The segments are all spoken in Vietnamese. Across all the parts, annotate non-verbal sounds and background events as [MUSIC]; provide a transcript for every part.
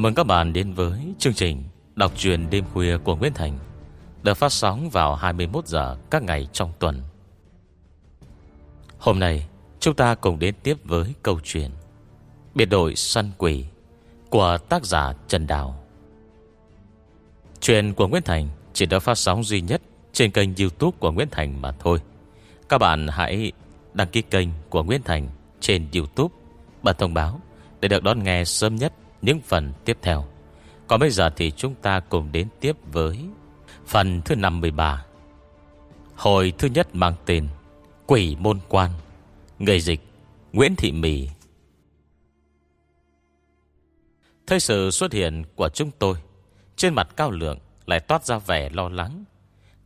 Cảm mừng các bạn đến với chương trình Đọc truyện đêm khuya của Nguyễn Thành, Được phát sóng vào 21 giờ các ngày trong tuần. Hôm nay, chúng ta cùng đến tiếp với câu chuyện Biệt đội săn quỷ Của tác giả Trần Đào. Chuyện của Nguyễn Thành chỉ được phát sóng duy nhất Trên kênh youtube của Nguyễn Thành mà thôi. Các bạn hãy đăng ký kênh của Nguyễn Thành Trên youtube Bật thông báo Để được đón nghe sớm nhất những phần tiếp theo. Còn bây giờ thì chúng ta cùng đến tiếp với Phần thứ 53 Hồi thứ nhất mang tên Quỷ Môn Quan Người dịch Nguyễn Thị Mì. Thấy sự xuất hiện của chúng tôi, Trên mặt cao lượng Lại toát ra vẻ lo lắng.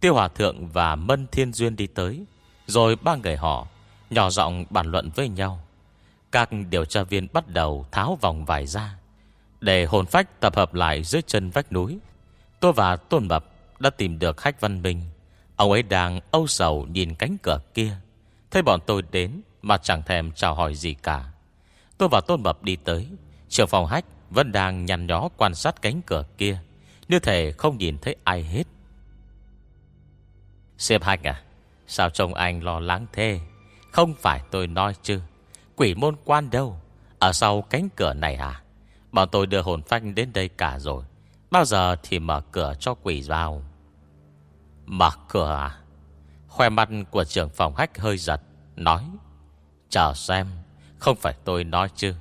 Tiêu Hòa Thượng và Mân Thiên Duyên đi tới, Rồi ba người họ Nhỏ giọng bàn luận với nhau. Các điều tra viên bắt đầu tháo vòng vải ra để hồn phách tập hợp lại dưới chân vách núi. Tôi và Tôn Mập đã tìm được khách văn minh. Ông ấy đang âu sầu nhìn cánh cửa kia. Thấy bọn tôi đến Mà chẳng thèm chào hỏi gì cả. Tôi và Tôn Mập đi tới. Trường phòng hách vẫn đang nhằn nhó quan sát cánh cửa kia, Như thể không nhìn thấy ai hết. Xếp hạch à Sao trông anh lo lắng thế? Không phải tôi nói chứ. Quỷ môn quan đâu? Ở sau cánh cửa này à? Bọn tôi đưa hồn phách đến đây cả rồi. Bao giờ thì mở cửa cho quỷ vào? Mở cửa à? Khoe mặt của trưởng phòng hách hơi giật, Nói, Chờ xem, Không phải tôi nói chứ.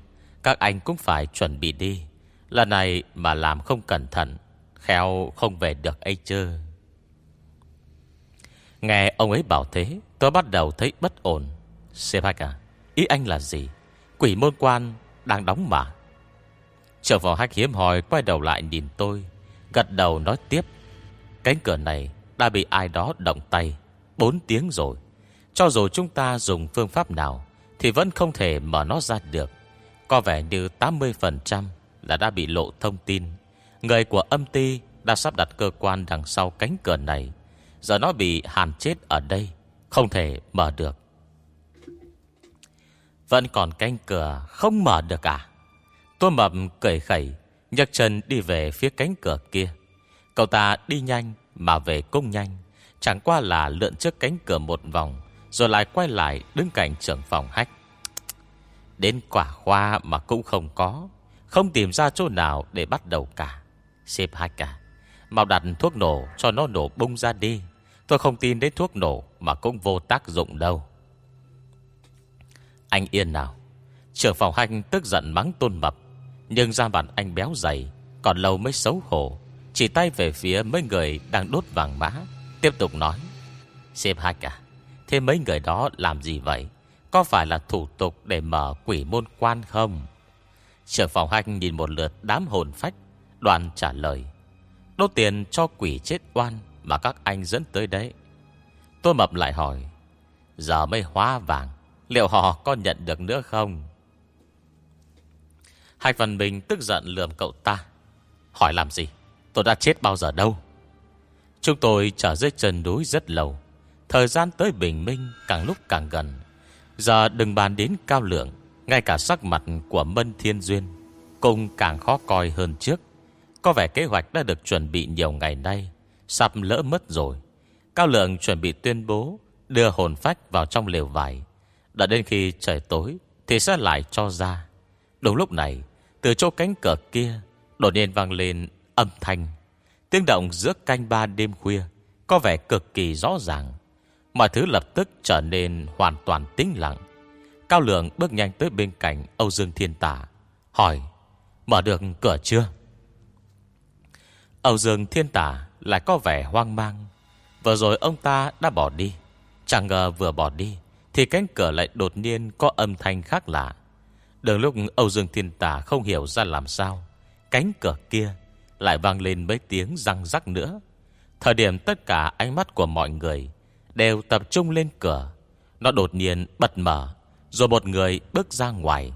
Các anh cũng phải chuẩn bị đi. Lần này mà làm không cẩn thận, Khéo không về được ấy chứ. Nghe ông ấy bảo thế, Tôi bắt đầu thấy bất ổn. Sếp hách à Ý anh là gì? Quỷ môn quan đang đóng mà Trở vào hách hiếm hỏi Quay đầu lại nhìn tôi, Gật đầu nói tiếp. Cánh cửa này đã bị ai đó động tay 4 tiếng rồi. Cho dù chúng ta dùng phương pháp nào, Thì vẫn không thể mở nó ra được. Có vẻ như 80% Là đã bị lộ thông tin. Người của âm ty đã sắp đặt cơ quan đằng sau cánh cửa này. Giờ nó bị hàn chết ở đây, Không thể mở được. Vẫn còn cánh cửa không mở được à? Tô mập cười khẩy, nhấc chân đi về phía cánh cửa kia. Cậu ta đi nhanh mà về cũng nhanh, Chẳng qua là lượn trước cánh cửa một vòng, Rồi lại quay lại đứng cạnh trưởng phòng hách. Đến quả khoa mà cũng không có, Không tìm ra chỗ nào để bắt đầu cả. Xếp hách cả Mau đặt thuốc nổ cho nó nổ bung ra đi. Tôi không tin đến thuốc nổ Mà cũng vô tác dụng đâu. Anh yên nào, Trưởng phòng hành tức giận mắng tôn mập. Nhưng ra mặt anh béo dày, Còn lâu mới xấu hổ. Chỉ tay về phía mấy người đang đốt vàng mã, Tiếp tục nói. Xếp hai cả Thế mấy người đó làm gì vậy? Có phải là thủ tục để mở quỷ môn quan không? Trưởng phòng hành nhìn một lượt đám hồn phách, Đoàn trả lời. Đốt tiền cho quỷ chết oan Mà các anh dẫn tới đấy. Tôi mập lại hỏi, Giờ mới hóa vàng, Liệu họ có nhận được nữa không? Hai phần Minh tức giận lườm cậu ta. Hỏi làm gì? Tôi đã chết bao giờ đâu? Chúng tôi trở dưới chân núi rất lâu. Thời gian tới bình minh, càng lúc càng gần. Giờ đừng bàn đến cao lượng, Ngay cả sắc mặt của Mân Thiên Duyên Cũng càng khó coi hơn trước. Có vẻ kế hoạch đã được chuẩn bị nhiều ngày nay, Sắp lỡ mất rồi. Cao lượng chuẩn bị tuyên bố Đưa hồn phách vào trong lều vải. Đã đến khi trời tối Thì sẽ lại cho ra. Đúng lúc này từ chỗ cánh cửa kia, Đột nhiên vang lên âm thanh. Tiếng động giữa canh ba đêm khuya, Có vẻ cực kỳ rõ ràng. Mọi thứ lập tức trở nên hoàn toàn tĩnh lặng. Cao Lượng bước nhanh tới bên cạnh Âu Dương Thiên Tả Hỏi, Mở được cửa chưa? Âu Dương Thiên Tả lại có vẻ hoang mang. Vừa rồi ông ta đã bỏ đi. Chẳng ngờ vừa bỏ đi, Thì cánh cửa lại đột nhiên có âm thanh khác lạ. Đường lúc Âu Dương Thiên Tả không hiểu ra làm sao, Cánh cửa kia Lại vang lên mấy tiếng răng rắc nữa. Thời điểm tất cả ánh mắt của mọi người Đều tập trung lên cửa, Nó đột nhiên bật mở, Rồi một người bước ra ngoài.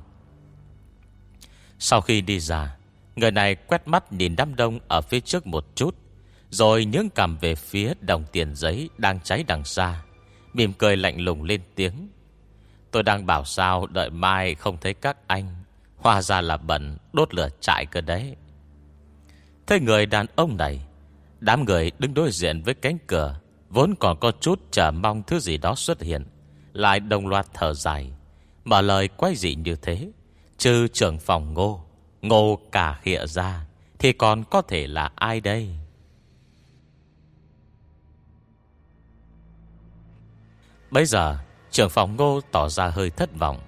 Sau khi đi ra, Người này quét mắt nhìn đám đông Ở phía trước một chút, Rồi nhướng cầm về phía đồng tiền giấy Đang cháy đằng xa, Mỉm cười lạnh lùng lên tiếng. Tôi đang bảo sao đợi mai không thấy các anh. Hoa ra là bẩn Đốt lửa chạy cơ đấy. Thấy người đàn ông này, Đám người đứng đối diện với cánh cửa, Vốn còn có chút chờ mong thứ gì đó xuất hiện, Lại đồng loạt thở dài. Mở lời quay dị như thế, Trừ trưởng phòng ngô Ngô cả khịa ra, Thì còn có thể là ai đây? Bây giờ trưởng phòng ngô tỏ ra hơi thất vọng.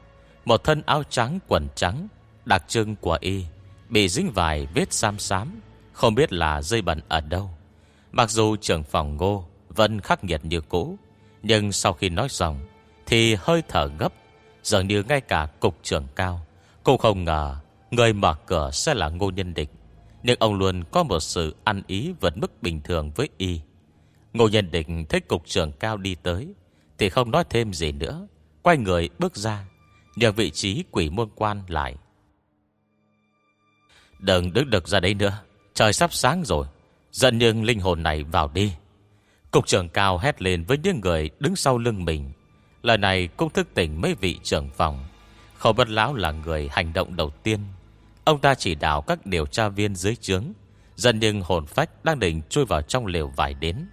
Một thân áo trắng, quần trắng, Đặc trưng của y, Bị dính vài vết xám xám, Không biết là dây bẩn ở đâu. Mặc dù trưởng phòng ngô Vẫn khắc nghiệt như cũ, Nhưng sau khi nói xong Thì hơi thở gấp, Dường như ngay cả cục trưởng cao Cũng không ngờ Người mở cửa sẽ là ngô nhân địch. Nhưng ông luôn có một sự ăn ý Vượt mức bình thường với y. Ngô nhân địch thấy cục trưởng cao đi tới thì không nói thêm gì nữa. Quay người bước ra, Nhờ vị trí quỷ môn quan lại. Đừng đứng được ra đây nữa, Trời sắp sáng rồi Dẫn những linh hồn này vào đi. Cục trưởng cao hét lên với những người đứng sau lưng mình. Lời này cũng thức tỉnh mấy vị trưởng phòng. Khẩu bất lão là người hành động đầu tiên. Ông ta chỉ đạo các điều tra viên dưới trướng Dần nhưng hồn phách đang định chui vào trong liều vải đến.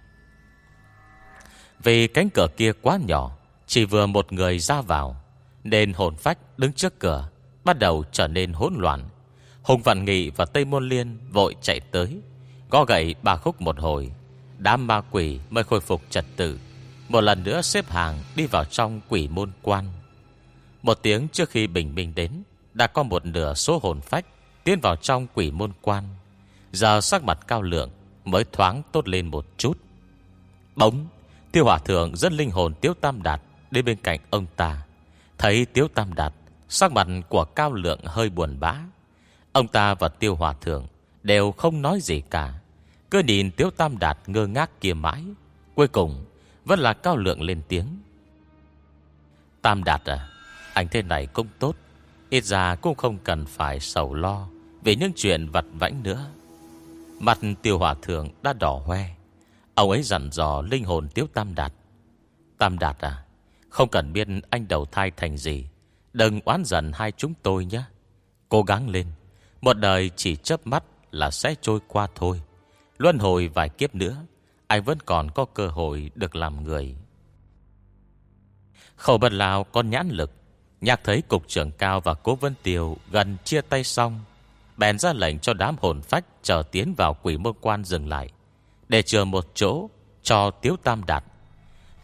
Vì cánh cửa kia quá nhỏ, Chỉ vừa một người ra vào, Nên hồn phách đứng trước cửa, Bắt đầu trở nên hỗn loạn. Hùng Vạn Nghị và Tây Môn Liên vội chạy tới, Gõ gậy ba khúc một hồi, Đám ma quỷ mới khôi phục trật tự, Một lần nữa xếp hàng đi vào trong quỷ môn quan. Một tiếng trước khi bình minh đến, Đã có một nửa số hồn phách Tiến vào trong quỷ môn quan. Giờ sắc mặt cao lượng Mới thoáng tốt lên một chút. Bóng Tiêu hỏa thượng dẫn linh hồn Tiếu Tam Đạt Đến bên cạnh ông ta. Thấy Tiếu Tam Đạt, Sắc mặt của cao lượng hơi buồn bã. Ông ta và Tiêu Hòa Thượng Đều không nói gì cả. Cứ nhìn Tiếu Tam Đạt ngơ ngác kia mãi. Cuối cùng, Vẫn là cao lượng lên tiếng. Tam Đạt à Anh thế này cũng tốt. Ít ra cũng không cần phải sầu lo Về những chuyện vặt vãnh nữa. Mặt tiêu hòa thượng đã đỏ hoe. Ông ấy dặn dò linh hồn Tiếu Tam Đạt. Tam Đạt à Không cần biết anh đầu thai thành gì. Đừng oán giận hai chúng tôi nhé. Cố gắng lên. Một đời chỉ chớp mắt là sẽ trôi qua thôi. Luân hồi vài kiếp nữa, Anh vẫn còn có cơ hội được làm người. Khẩu bật lào con nhãn lực. Nhạc thấy cục trưởng cao và cố vân tiều Gần chia tay xong, Bèn ra lệnh cho đám hồn phách Chờ tiến vào quỷ môn quan dừng lại. Để chờ một chỗ Cho Tiếu Tam Đạt.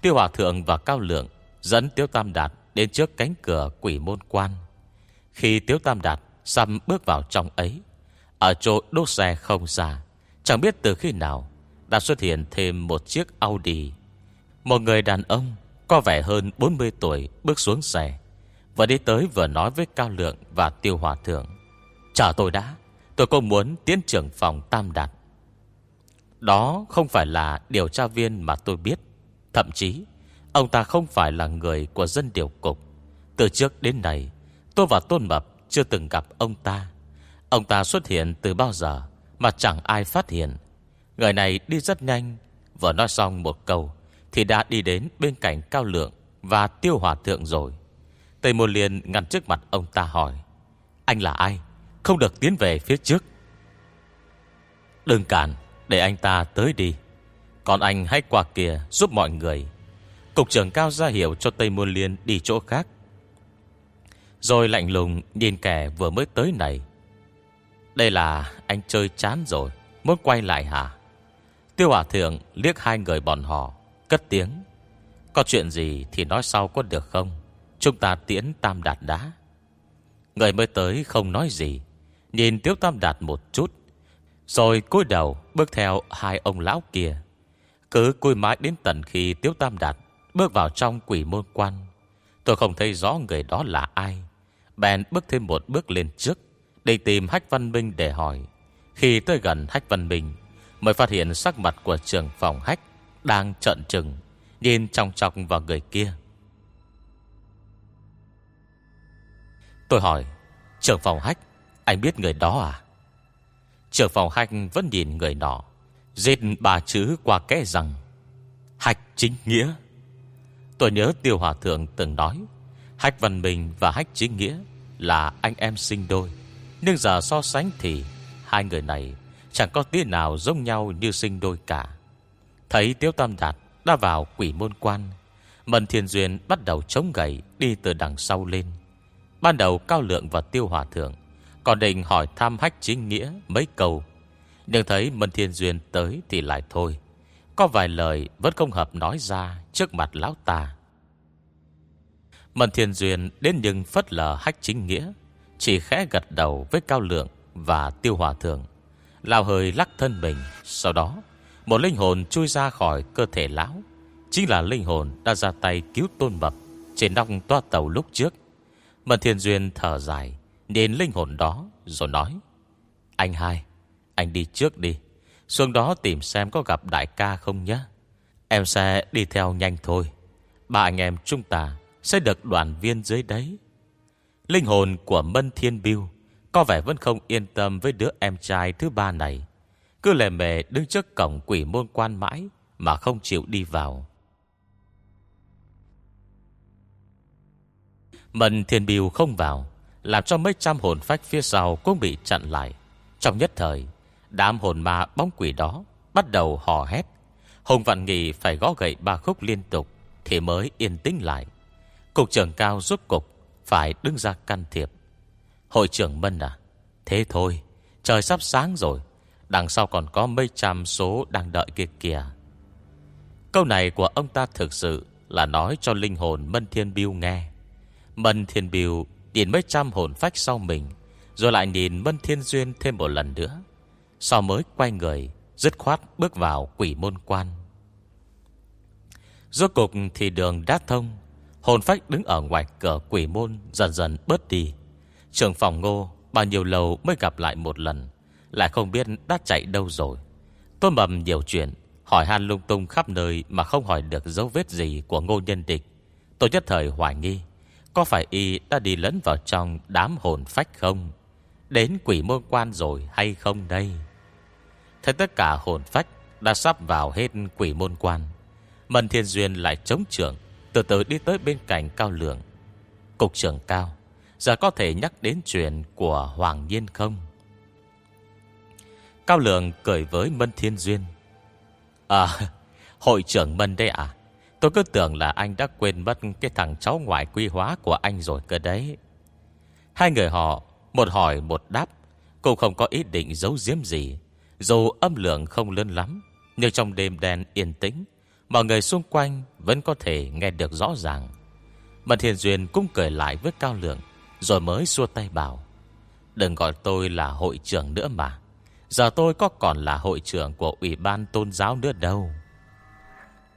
Tiêu Hòa Thượng và Cao Lượng Dẫn Tiếu Tam Đạt đến trước cánh cửa quỷ môn quan. Khi Tiếu Tam Đạt Xăm bước vào trong ấy, Ở chỗ đốt xe không xa, Chẳng biết từ khi nào Đã xuất hiện thêm một chiếc Audi. Một người đàn ông Có vẻ hơn 40 tuổi bước xuống xe Và đi tới vừa nói với Cao Lượng Và Tiêu Hòa Thượng, Chờ tôi đã, Tôi cũng muốn tiến trưởng phòng Tam Đạt. Đó không phải là điều tra viên mà tôi biết. Thậm chí, Ông ta không phải là người của dân điều cục. Từ trước đến nay, Tôi và Tôn Mập chưa từng gặp ông ta. Ông ta xuất hiện từ bao giờ Mà chẳng ai phát hiện. Người này đi rất nhanh. Vừa nói xong một câu, Thì đã đi đến bên cạnh Cao Lượng Và Tiêu Hòa Thượng rồi. Tây Môn Liên ngăn trước mặt ông ta hỏi, Anh là ai? Không được tiến về phía trước. Đừng cản. Để anh ta tới đi. Còn anh hãy qua kia giúp mọi người. Cục trưởng cao ra hiểu cho Tây Môn Liên đi chỗ khác. Rồi lạnh lùng nhìn kẻ vừa mới tới này. Đây là anh chơi chán rồi, Muốn quay lại hả? Tiêu Hòa Thượng liếc hai người bọn họ, Cất tiếng. Có chuyện gì thì nói sau có được không? Chúng ta tiễn Tam Đạt đá Người mới tới không nói gì. Nhìn Tiếu Tam Đạt một chút. Rồi cúi đầu bước theo hai ông lão kia. Cứ cúi mãi đến tận khi Tiếu Tam Đạt Bước vào trong quỷ môn quan. Tôi không thấy rõ người đó là ai. Bèn bước thêm một bước lên trước Để tìm Hách Văn Minh để hỏi. Khi tới gần Hách Văn Minh, Mới phát hiện sắc mặt của trường phòng Hách Đang trợn trừng, Nhìn trong trọng vào người kia. Tôi hỏi Trường phòng Hách, Anh biết người đó à? Trường phòng hạch vẫn nhìn người nọ. Giết bà chữ qua kẽ rằng, hạch chính nghĩa. Tôi nhớ Tiêu Hòa Thượng từng nói Hách Văn Minh và Hách Chính Nghĩa Là anh em sinh đôi. Nhưng giờ so sánh thì Hai người này Chẳng có tí nào giống nhau như sinh đôi cả. Thấy Tiếu Tam Đạt đã vào quỷ môn quan Mần Thiên Duyên bắt đầu chống gậy Đi từ đằng sau lên. Ban đầu Cao Lượng và Tiêu Hòa Thượng còn định hỏi thăm hách chính nghĩa Mấy câu. Nhưng thấy Mân Thiên Duyên tới thì lại thôi. Có vài lời vẫn không hợp nói ra Trước mặt lão ta. Mân Thiên Duyên đến nhưng phất lờ hách chính nghĩa. Chỉ khẽ gật đầu với Cao Lượng Và Tiêu Hòa Thượng. Lão hơi lắc thân mình. Sau đó, Một linh hồn chui ra khỏi cơ thể lão. Chính là linh hồn đã ra tay cứu tôn mập Trên nóc toa tàu lúc trước. Mân Thiên Duyên thở dài. Nhìn linh hồn đó, rồi nói, Anh hai, Anh đi trước đi. Xuống đó tìm xem có gặp đại ca không nhé. Em sẽ đi theo nhanh thôi. Ba anh em chúng ta Sẽ được đoàn viên dưới đấy. Linh hồn của Mân Thiên Biêu Có vẻ vẫn không yên tâm Với đứa em trai thứ ba này. Cứ lề mề đứng trước cổng quỷ môn quan mãi Mà không chịu đi vào. Mân Thiên Biêu không vào. Làm cho mấy trăm hồn phách phía sau Cũng bị chặn lại. Trong nhất thời, Đám hồn ma bóng quỷ đó Bắt đầu hò hét. Hùng Vạn Nghị phải gõ gậy ba khúc liên tục Thì mới yên tĩnh lại. Cục trưởng cao giúp cục Phải đứng ra can thiệp. Hội trưởng Mân à Thế thôi, Trời sắp sáng rồi, Đằng sau còn có mấy trăm số đang đợi kia kìa. Câu này của ông ta thực sự Là nói cho linh hồn Mân Thiên Biêu nghe. Mân Thiên Biêu Nhìn mấy trăm hồn phách sau mình, Rồi lại nhìn Mân Thiên Duyên thêm một lần nữa. Sau mới quay người, Dứt khoát bước vào quỷ môn quan. Rốt cục thì đường đã thông, Hồn phách đứng ở ngoài cửa quỷ môn Dần dần bớt đi. Trường phòng ngô Bao nhiêu lâu mới gặp lại một lần, Lại không biết đã chạy đâu rồi. Tôn bầm nhiều chuyện, Hỏi han lung tung khắp nơi Mà không hỏi được dấu vết gì của ngô nhân địch. Tôi nhất thời hoài nghi có phải y đã đi lẫn vào trong đám hồn phách không? Đến quỷ môn quan rồi hay không đây? Thấy tất cả hồn phách đã sắp vào hết quỷ môn quan. Mần Thiên Duyên lại chống trưởng, từ từ đi tới bên cạnh Cao Lượng. Cục trưởng Cao, giờ có thể nhắc đến chuyện của Hoàng Nhiên không? Cao Lượng cười với Mân Thiên Duyên. À, hội trưởng Mân đây à? Tôi cứ tưởng là anh đã quên mất Cái thằng cháu ngoại quy hóa của anh rồi cơ đấy. Hai người họ, Một hỏi, một đáp. Cũng không có ý định giấu giếm gì, Dù âm lượng không lớn lắm, Nhưng trong đêm đen yên tĩnh, Mọi người xung quanh vẫn có thể nghe được rõ ràng. Mật Hiền Duyên cũng cười lại với Cao Lượng, Rồi mới xua tay bảo, Đừng gọi tôi là hội trưởng nữa mà. Giờ tôi có còn là hội trưởng của Ủy ban Tôn giáo nữa đâu.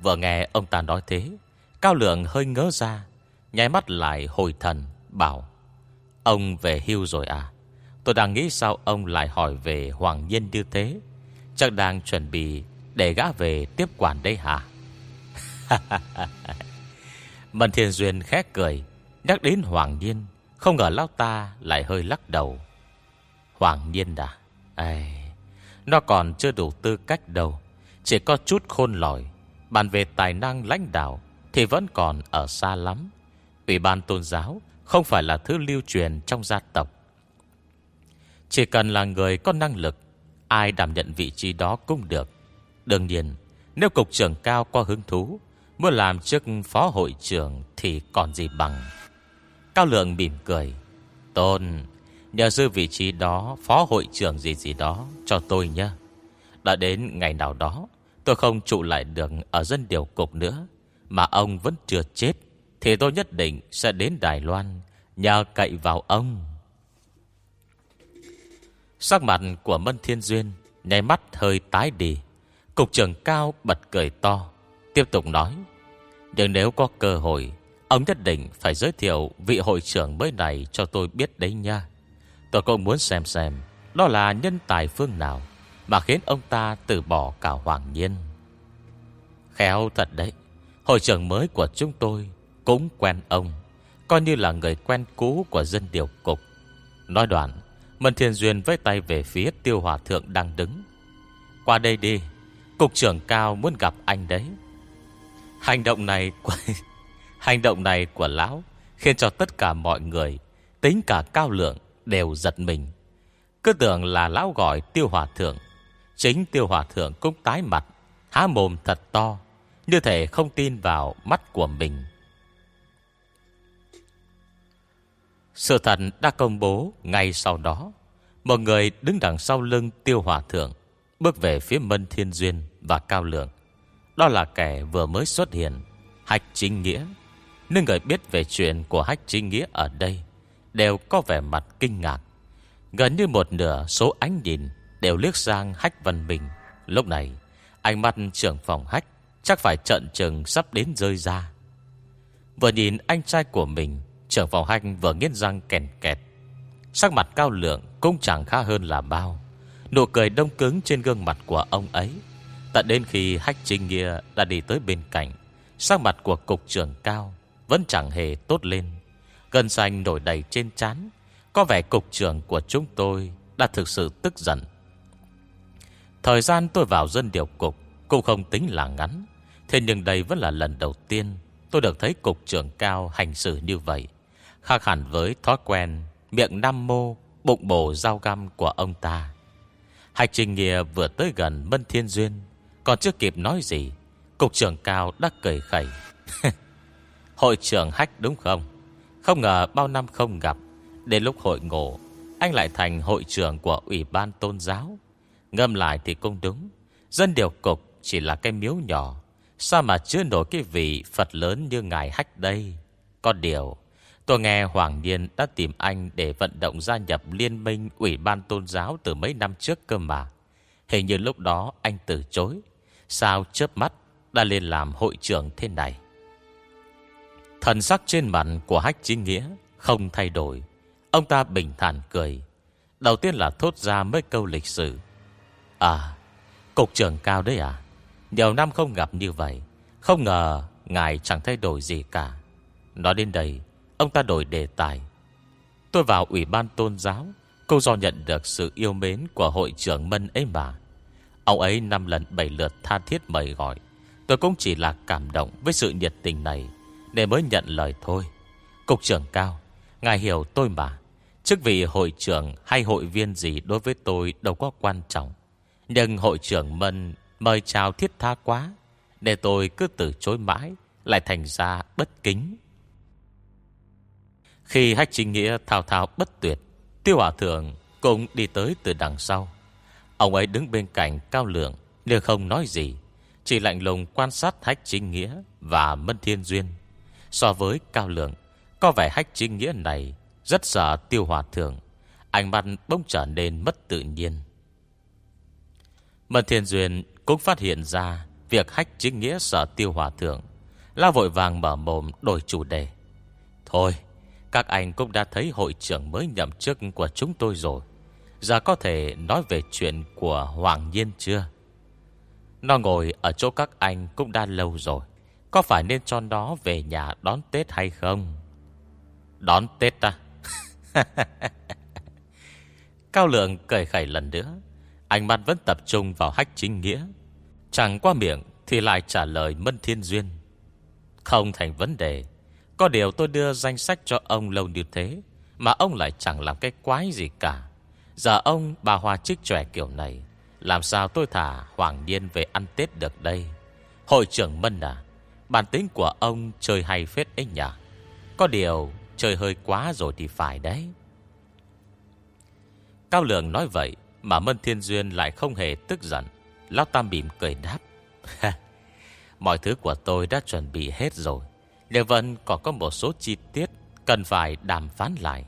Vừa nghe ông ta nói thế Cao Lượng hơi ngớ ra Nháy mắt lại hồi thần Bảo Ông về hưu rồi à? Tôi đang nghĩ sao ông lại hỏi về Hoàng Nhiên như thế? Chắc đang chuẩn bị Để gã về tiếp quản đây hả? [LAUGHS] Mần Thiên Duyên khét cười Nhắc đến Hoàng Nhiên Không ngờ lão ta lại hơi lắc đầu. Hoàng Nhiên à? đã Ê, Nó còn chưa đủ tư cách đâu Chỉ có chút khôn lòi Bàn về tài năng lãnh đạo Thì vẫn còn ở xa lắm. Ủy ban tôn giáo Không phải là thứ lưu truyền trong gia tộc. Chỉ cần là người có năng lực, Ai đảm nhận vị trí đó cũng được. Đương nhiên, Nếu cục trưởng cao có hứng thú, Muốn làm chức phó hội trưởng Thì còn gì bằng. Cao lượng mỉm cười. Tôn, Nhờ dư vị trí đó, Phó hội trưởng gì gì đó Cho tôi nhé. Đã đến ngày nào đó Tôi không trụ lại được ở dân điều cục nữa, Mà ông vẫn chưa chết, Thì tôi nhất định sẽ đến Đài Loan Nhờ cậy vào ông. Sắc mặt của Mân Thiên Duyên Nhảy mắt hơi tái đi. Cục trưởng cao bật cười to, Tiếp tục nói, Nhưng nếu có cơ hội, Ông nhất định phải giới thiệu vị hội trưởng mới này cho tôi biết đấy nha. Tôi cũng muốn xem xem Đó là nhân tài phương nào mà khiến ông ta từ bỏ cả Hoàng Nhiên. Khéo thật đấy, Hội trưởng mới của chúng tôi Cũng quen ông, Coi như là người quen cũ của dân điều cục. Nói đoạn, Mân Thiên Duyên với tay về phía tiêu hòa thượng đang đứng. Qua đây đi, Cục trưởng cao muốn gặp anh đấy. Hành động này của, [LAUGHS] Hành động này của lão Khiến cho tất cả mọi người, Tính cả cao lượng đều giật mình. Cứ tưởng là lão gọi tiêu hòa thượng Chính tiêu hòa thượng cũng tái mặt, Há mồm thật to, Như thể không tin vào mắt của mình. Sự thật đã công bố ngay sau đó, Một người đứng đằng sau lưng tiêu hòa thượng Bước về phía Mân Thiên Duyên và Cao Lượng. Đó là kẻ vừa mới xuất hiện Hạch Chính Nghĩa. Nhưng người biết về chuyện của Hách Chính Nghĩa ở đây Đều có vẻ mặt kinh ngạc, Gần như một nửa số ánh nhìn Đều liếc sang Hách Văn Bình Lúc này, Ánh mắt trưởng phòng Hách Chắc phải trận trừng sắp đến rơi ra. Vừa nhìn anh trai của mình, Trưởng phòng Hách vừa nghiến răng kèn kẹt. Sắc mặt cao lượng Cũng chẳng khá hơn là bao. Nụ cười đông cứng trên gương mặt của ông ấy. Tận đến khi Hách Trinh Nghĩa Đã đi tới bên cạnh, Sắc mặt của cục trưởng cao Vẫn chẳng hề tốt lên. Gân xanh nổi đầy trên chán. Có vẻ cục trưởng của chúng tôi Đã thực sự tức giận. Thời gian tôi vào dân điều cục Cũng không tính là ngắn. Thế nhưng đây vẫn là lần đầu tiên Tôi được thấy cục trưởng cao hành xử như vậy. Khác hẳn với thói quen Miệng nam mô, Bụng bổ dao găm của ông ta. Hạch Trình Nghìa vừa tới gần Mân Thiên Duyên, Còn chưa kịp nói gì, Cục trưởng cao đã cười khẩy. [LAUGHS] Hội trưởng Hách đúng không? Không ngờ bao năm không gặp, Đến lúc hội ngộ, Anh lại thành hội trưởng của Ủy ban Tôn giáo. Ngâm lại thì cũng đúng Dân điều cục chỉ là cái miếu nhỏ Sao mà chưa nổi cái vị Phật lớn như ngài Hách đây Có điều, Tôi nghe Hoàng Niên đã tìm anh để vận động gia nhập liên minh Ủy ban tôn giáo từ mấy năm trước cơ mà. Hình như lúc đó anh từ chối. Sao chớp mắt đã lên làm hội trưởng thế này? Thần sắc trên mặt của Hách Chính Nghĩa không thay đổi. Ông ta bình thản cười. Đầu tiên là thốt ra mấy câu lịch sử. À, cục trưởng cao đấy à? Nhiều năm không gặp như vậy. Không ngờ ngài chẳng thay đổi gì cả. Nói đến đây, Ông ta đổi đề tài Tôi vào ủy ban tôn giáo Cô do nhận được sự yêu mến Của hội trưởng Mân ấy mà Ông ấy năm lần bảy lượt tha thiết mời gọi Tôi cũng chỉ là cảm động Với sự nhiệt tình này Để mới nhận lời thôi Cục trưởng cao Ngài hiểu tôi mà Chức vị hội trưởng hay hội viên gì Đối với tôi đâu có quan trọng nhưng hội trưởng Mân Mời chào thiết tha quá, Để tôi cứ từ chối mãi, Lại thành ra bất kính. Khi hách chính nghĩa thao thao bất tuyệt, Tiêu hỏa thượng cũng đi tới từ đằng sau. Ông ấy đứng bên cạnh cao lượng, Nhưng không nói gì, Chỉ lạnh lùng quan sát hách chính nghĩa Và mân thiên duyên. So với cao lượng, Có vẻ hách chính nghĩa này Rất sợ tiêu hòa thượng, Ánh mắt bỗng trở nên mất tự nhiên. Mân thiên duyên cũng phát hiện ra Việc hách chính nghĩa sợ tiêu hòa thượng La vội vàng mở mồm đổi chủ đề Thôi, các anh cũng đã thấy hội trưởng mới nhậm chức của chúng tôi rồi Giờ có thể nói về chuyện của Hoàng Nhiên chưa? Nó ngồi ở chỗ các anh cũng đã lâu rồi Có phải nên cho nó về nhà đón Tết hay không? Đón Tết à? [LAUGHS] Cao Lượng cười khẩy lần nữa Ánh mắt vẫn tập trung vào hách chính nghĩa. Chẳng qua miệng Thì lại trả lời Mân Thiên Duyên. Không thành vấn đề. Có điều tôi đưa danh sách cho ông lâu như thế, Mà ông lại chẳng làm cái quái gì cả. Giờ ông bà Hoa trích trẻ kiểu này, Làm sao tôi thả Hoàng nhiên về ăn Tết được đây? Hội trưởng Mân à Bản tính của ông chơi hay phết ấy nhỉ? Có điều Chơi hơi quá rồi thì phải đấy. Cao Lượng nói vậy mà Mân Thiên Duyên lại không hề tức giận. Lão Tam bìm cười đáp. [LAUGHS] Mọi thứ của tôi đã chuẩn bị hết rồi. Nếu vẫn còn có một số chi tiết Cần phải đàm phán lại.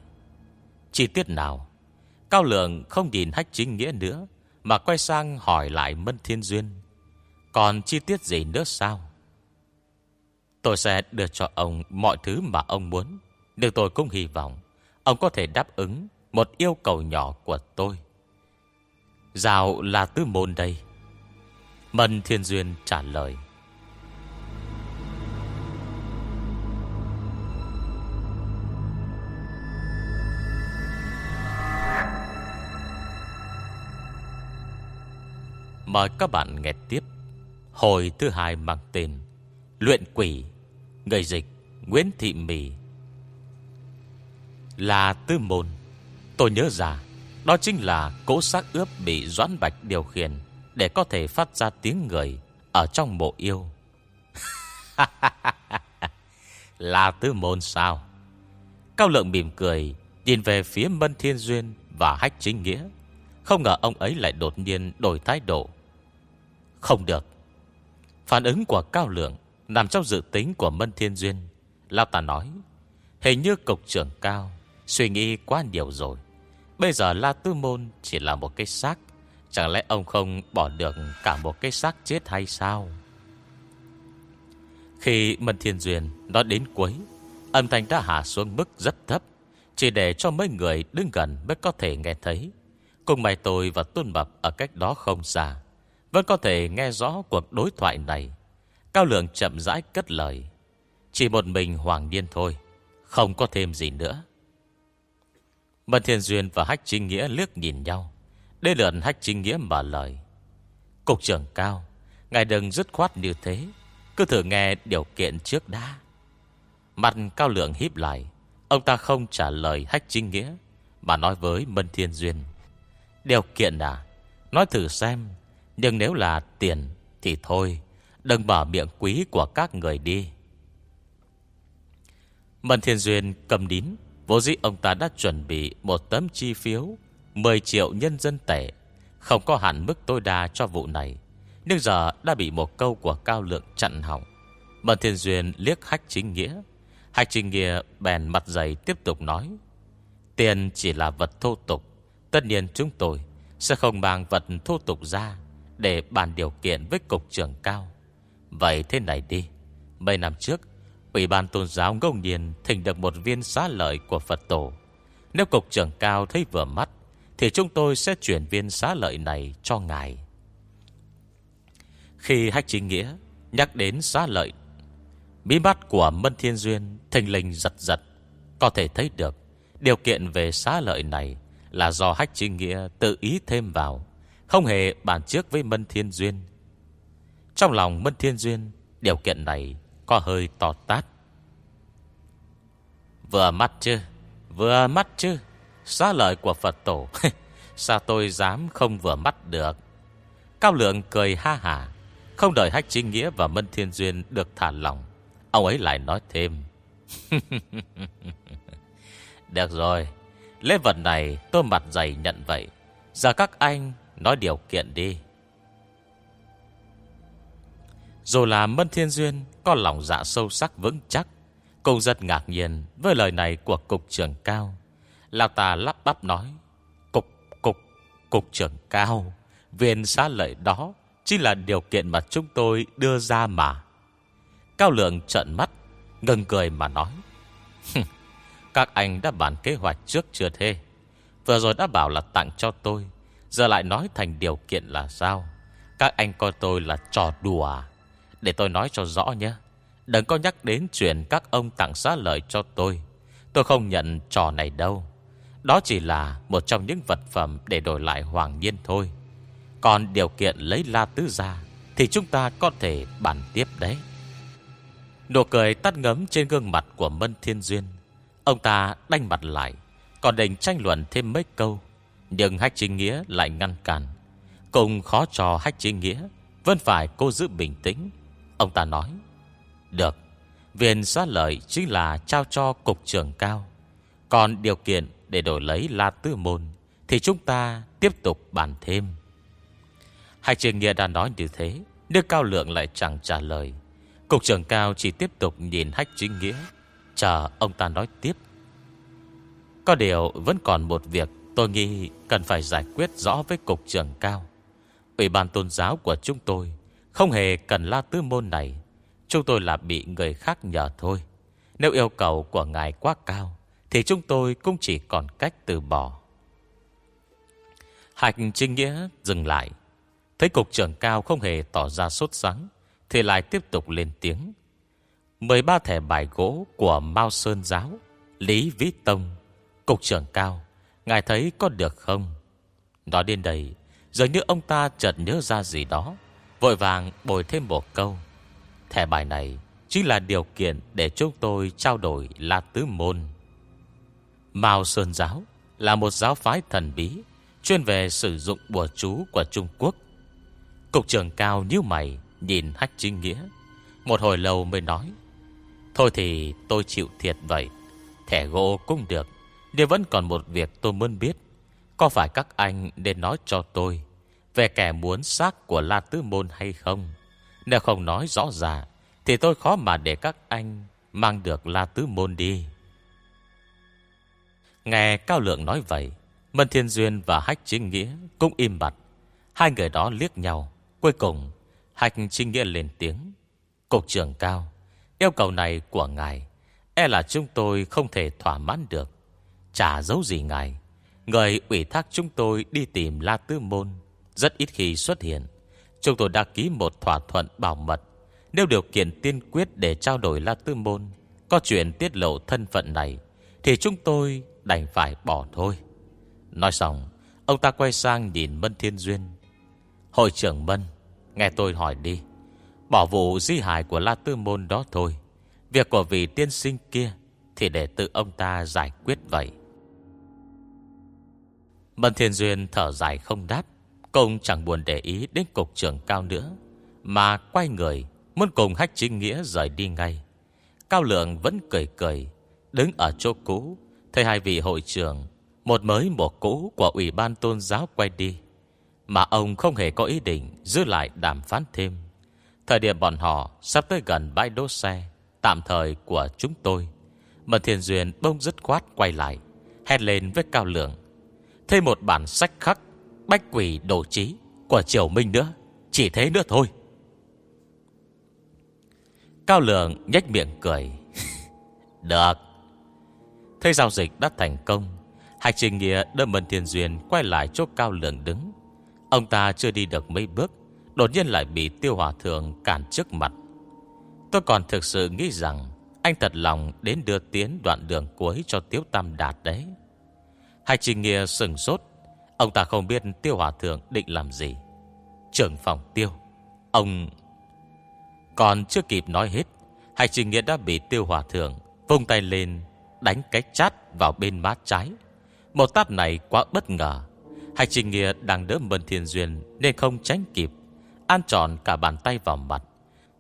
Chi tiết nào? Cao Lượng không nhìn hách chính nghĩa nữa, Mà quay sang hỏi lại Mân Thiên Duyên. Còn chi tiết gì nữa sao? Tôi sẽ đưa cho ông mọi thứ mà ông muốn, Nhưng tôi cũng hy vọng Ông có thể đáp ứng Một yêu cầu nhỏ của tôi. Rào là tư môn đây. Mân Thiên Duyên trả lời. Mời các bạn nghe tiếp. Hồi thứ hai mang tên Luyện quỷ, Người dịch, Nguyễn Thị Mì. Là tư môn, Tôi nhớ rằng đó chính là cố xác ướp bị Doãn Bạch điều khiển Để có thể phát ra tiếng người Ở trong mộ yêu. [LAUGHS] Là tứ môn sao? Cao lượng mỉm cười, Nhìn về phía Mân Thiên Duyên Và Hách Chính Nghĩa. Không ngờ ông ấy lại đột nhiên đổi thái độ. Không được. Phản ứng của Cao Lượng Nằm trong dự tính của Mân Thiên Duyên. Lao ta nói, Hình như cục trưởng Cao Suy nghĩ quá nhiều rồi. Bây giờ La Tư Môn chỉ là một cái xác. Chẳng lẽ ông không bỏ được Cả một cái xác chết hay sao? Khi Mân Thiên Duyên nó đến cuối Âm thanh đã hạ xuống mức rất thấp, Chỉ để cho mấy người đứng gần Mới có thể nghe thấy. Cùng mày tôi và Tôn Mập ở cách đó không xa, Vẫn có thể nghe rõ cuộc đối thoại này. Cao Lượng chậm rãi cất lời, Chỉ một mình Hoàng Điên thôi, Không có thêm gì nữa. Mân Thiên Duyên và Hách Trinh Nghĩa liếc nhìn nhau. Đây lượn Hách Trinh Nghĩa mở lời. Cục trưởng Cao, Ngài đừng dứt khoát như thế. Cứ thử nghe điều kiện trước đã. Mặt Cao Lượng híp lại, Ông ta không trả lời Hách Trinh Nghĩa, Mà nói với Mân Thiên Duyên. Điều kiện à Nói thử xem, Nhưng nếu là tiền Thì thôi, Đừng mở miệng quý của các người đi. Mân Thiên Duyên cầm đín Vô dĩ ông ta đã chuẩn bị Một tấm chi phiếu 10 triệu nhân dân tệ. Không có hẳn mức tối đa cho vụ này, Nhưng giờ đã bị một câu của Cao Lượng chặn hỏng Mân Thiên Duyên liếc hách chính nghĩa. Hách chính nghĩa bèn mặt dày tiếp tục nói, Tiền chỉ là vật thô tục, Tất nhiên chúng tôi Sẽ không mang vật thô tục ra Để bàn điều kiện với cục trưởng cao. Vậy thế này đi, Mấy năm trước Ủy ban tôn giáo ngẫu nhiên Thỉnh được một viên xá lợi của Phật tổ. Nếu cục trưởng cao thấy vừa mắt, Thì chúng tôi sẽ chuyển viên xá lợi này cho ngài. Khi Hách Chính Nghĩa Nhắc đến xá lợi, Bí mắt của Mân Thiên Duyên Thình lình giật giật. Có thể thấy được, Điều kiện về xá lợi này Là do Hách Chính Nghĩa tự ý thêm vào, Không hề bàn trước với Mân Thiên Duyên. Trong lòng Mân Thiên Duyên, Điều kiện này có hơi to tát. Vừa mắt chứ, Vừa mắt chứ, Xá lời của Phật tổ. [LAUGHS] Sao tôi dám không vừa mắt được? Cao lượng cười ha hả Không đợi Hách Chính Nghĩa và Mân Thiên Duyên được thả lòng, Ông ấy lại nói thêm. [LAUGHS] Được rồi, Lễ vật này tôi mặt dày nhận vậy, Giờ các anh nói điều kiện đi. Dù là Mân Thiên Duyên Có lòng dạ sâu sắc vững chắc. Cũng rất ngạc nhiên Với lời này của cục trưởng cao. Lão ta lắp bắp nói Cục, cục, cục trưởng cao Viên xá lợi đó Chính là điều kiện mà chúng tôi đưa ra mà. Cao lượng trợn mắt Ngừng cười mà nói Các anh đã bàn kế hoạch trước chưa thế? Vừa rồi đã bảo là tặng cho tôi Giờ lại nói thành điều kiện là sao? Các anh coi tôi là trò đùa à? Để tôi nói cho rõ nhé. Đừng có nhắc đến chuyện các ông tặng xá lợi cho tôi. Tôi không nhận trò này đâu. Đó chỉ là một trong những vật phẩm Để đổi lại hoàng nhiên thôi. Còn điều kiện lấy la tứ ra Thì chúng ta có thể bàn tiếp đấy. Nụ cười tắt ngấm trên gương mặt của Mân Thiên Duyên. Ông ta đanh mặt lại, Còn định tranh luận thêm mấy câu, Nhưng Hách Chính Nghĩa lại ngăn cản. Cùng khó cho Hách Chính Nghĩa, Vẫn phải cô giữ bình tĩnh Ông ta nói, Được, Viên xóa lợi chính là trao cho cục trưởng cao. Còn điều kiện để đổi lấy La Tư Môn Thì chúng ta tiếp tục bàn thêm. Hai trường nghĩa đã nói như thế Nhưng Cao Lượng lại chẳng trả lời. Cục trưởng Cao chỉ tiếp tục nhìn Hách Chính Nghĩa, Chờ ông ta nói tiếp. Có điều vẫn còn một việc Tôi nghĩ cần phải giải quyết rõ với Cục trưởng Cao. Ủy ban tôn giáo của chúng tôi không hề cần la tứ môn này. Chúng tôi là bị người khác nhờ thôi. Nếu yêu cầu của ngài quá cao, Thì chúng tôi cũng chỉ còn cách từ bỏ. Hạch Trinh Nghĩa dừng lại. Thấy cục trưởng cao không hề tỏ ra sốt sắng Thì lại tiếp tục lên tiếng. 13 thẻ bài gỗ của Mao Sơn Giáo, Lý Vĩ Tông. Cục trưởng cao, Ngài thấy có được không? Nói đến đây, Dường như ông ta chợt nhớ ra gì đó. Vội vàng bồi thêm một câu. Thẻ bài này Chính là điều kiện để chúng tôi trao đổi La Tứ Môn. Mao Sơn Giáo Là một giáo phái thần bí, Chuyên về sử dụng bùa chú của Trung Quốc. Cục trưởng cao như mày Nhìn hách chính nghĩa, Một hồi lâu mới nói, Thôi thì tôi chịu thiệt vậy. Thẻ gỗ cũng được, Nhưng vẫn còn một việc tôi muốn biết. Có phải các anh nên nói cho tôi về kẻ muốn xác của La Tứ Môn hay không? Nếu không nói rõ ràng, Thì tôi khó mà để các anh Mang được La Tứ Môn đi. Nghe Cao Lượng nói vậy, Mân Thiên Duyên và Hách Chính Nghĩa Cũng im bặt. Hai người đó liếc nhau, Cuối cùng Hách Chính Nghĩa lên tiếng. Cục trưởng Cao, Yêu cầu này của ngài E là chúng tôi không thể thỏa mãn được. Chả giấu gì ngài, Người ủy thác chúng tôi đi tìm La Tư Môn. Rất ít khi xuất hiện. Chúng tôi đã ký một thỏa thuận bảo mật. Nếu điều kiện tiên quyết để trao đổi La Tư Môn Có chuyện tiết lộ thân phận này, Thì chúng tôi đành phải bỏ thôi. Nói xong, Ông ta quay sang nhìn Mân Thiên Duyên. Hội trưởng Mân, Nghe tôi hỏi đi. Bỏ vụ di hài của La Tư Môn đó thôi. Việc của vị tiên sinh kia Thì để tự ông ta giải quyết vậy. Mân Thiên Duyên thở dài không đáp. Công chẳng buồn để ý đến cục trưởng cao nữa, Mà quay người, Muốn cùng hách chính nghĩa rời đi ngay. Cao Lượng vẫn cười cười, Đứng ở chỗ cũ, Thấy hai vị hội trưởng, Một mới một cũ của Ủy ban tôn giáo quay đi, Mà ông không hề có ý định Giữ lại đàm phán thêm. Thời điểm bọn họ sắp tới gần bãi đỗ xe, Tạm thời của chúng tôi Mần Thiên Duyên bông dứt khoát quay lại, Hét lên với Cao Lượng. Thêm một bản sách khắc Bách quỷ đồ trí Của Triều Minh nữa, Chỉ thế nữa thôi. Cao Lượng nhách miệng cười. [LAUGHS] Được. Thấy giao dịch đã thành công. Hạch Trình Nghĩa đưa Mần Thiên Duyên Quay lại chỗ Cao Lượng đứng. Ông ta chưa đi được mấy bước, Đột nhiên lại bị tiêu hòa thượng cản trước mặt. Tôi còn thực sự nghĩ rằng Anh thật lòng đến đưa tiến đoạn đường cuối cho Tiếu Tam Đạt đấy. Hạch trình nghĩa sừng sốt Ông ta không biết tiêu hòa thượng định làm gì. Trưởng phòng tiêu, Ông Còn chưa kịp nói hết Hai trình nghĩa đã bị tiêu hòa thượng Vung tay lên, Đánh cái chát vào bên má trái. Một tát này quá bất ngờ. Hai trình nghĩa đang đỡ Mân Thiên Duyên Nên không tránh kịp, An tròn cả bàn tay vào mặt.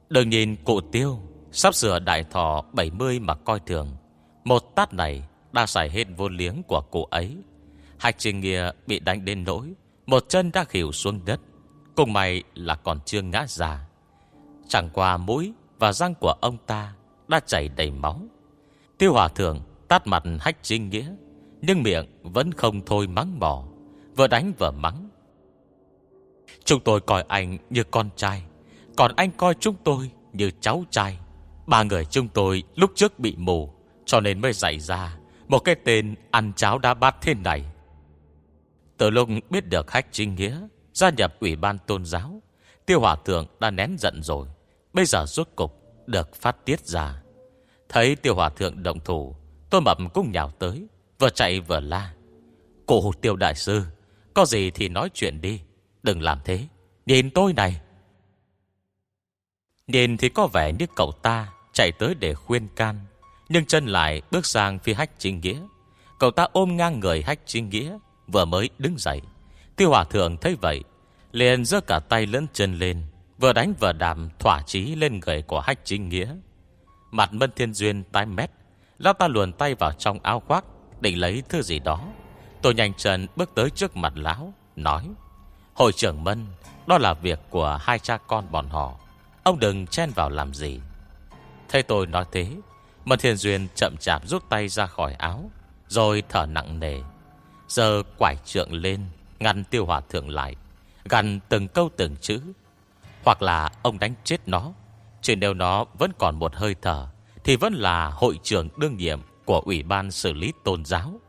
Đừng nhìn cụ tiêu, Sắp sửa đại thọ 70 mà coi thường. Một tát này Đã xài hết vô liếng của cụ ấy. Hạch trình nghĩa bị đánh đến nỗi, Một chân đã khỉu xuống đất. Cùng mày là còn chưa ngã ra Chẳng qua mũi Và răng của ông ta Đã chảy đầy máu. Tiêu hòa thượng tát mặt hách trinh nghĩa Nhưng miệng vẫn không thôi mắng bỏ Vừa đánh vừa mắng. Chúng tôi coi anh như con trai, Còn anh coi chúng tôi như cháu trai. Ba người chúng tôi lúc trước bị mù, Cho nên mới dạy ra Một cái tên ăn cháo đá bát thế này. Từ lúc biết được khách chính nghĩa, Gia nhập ủy ban tôn giáo, Tiêu hỏa thượng đã nén giận rồi. Bây giờ rốt cục được phát tiết ra. Thấy tiêu hỏa thượng động thủ Tôi mập cũng nhào tới, Vừa chạy vừa la. Cụ tiêu đại sư, Có gì thì nói chuyện đi, Đừng làm thế. Nhìn tôi này. Nhìn thì có vẻ như cậu ta Chạy tới để khuyên can, Nhưng chân lại bước sang phía hách chính nghĩa. Cậu ta ôm ngang người hách chính nghĩa Vừa mới đứng dậy. Tiêu hòa thượng thấy vậy, Liền giơ cả tay lẫn chân lên, Vừa đánh vừa đàm thỏa chí lên người của hách chính nghĩa. Mặt Mân Thiên Duyên tái mét, Lão ta luồn tay vào trong áo khoác, Định lấy thứ gì đó. Tôi nhanh chân bước tới trước mặt lão, Nói, Hội trưởng Mân, Đó là việc của hai cha con bọn họ. Ông đừng chen vào làm gì. Thấy tôi nói thế, Mân Thiên Duyên chậm chạp rút tay ra khỏi áo, Rồi thở nặng nề. Giờ quải trượng lên, Ngăn tiêu hòa thượng lại Gần từng câu từng chữ. Hoặc là ông đánh chết nó Chỉ nếu nó vẫn còn một hơi thở, Thì vẫn là hội trưởng đương nhiệm Của Ủy ban xử lý tôn giáo.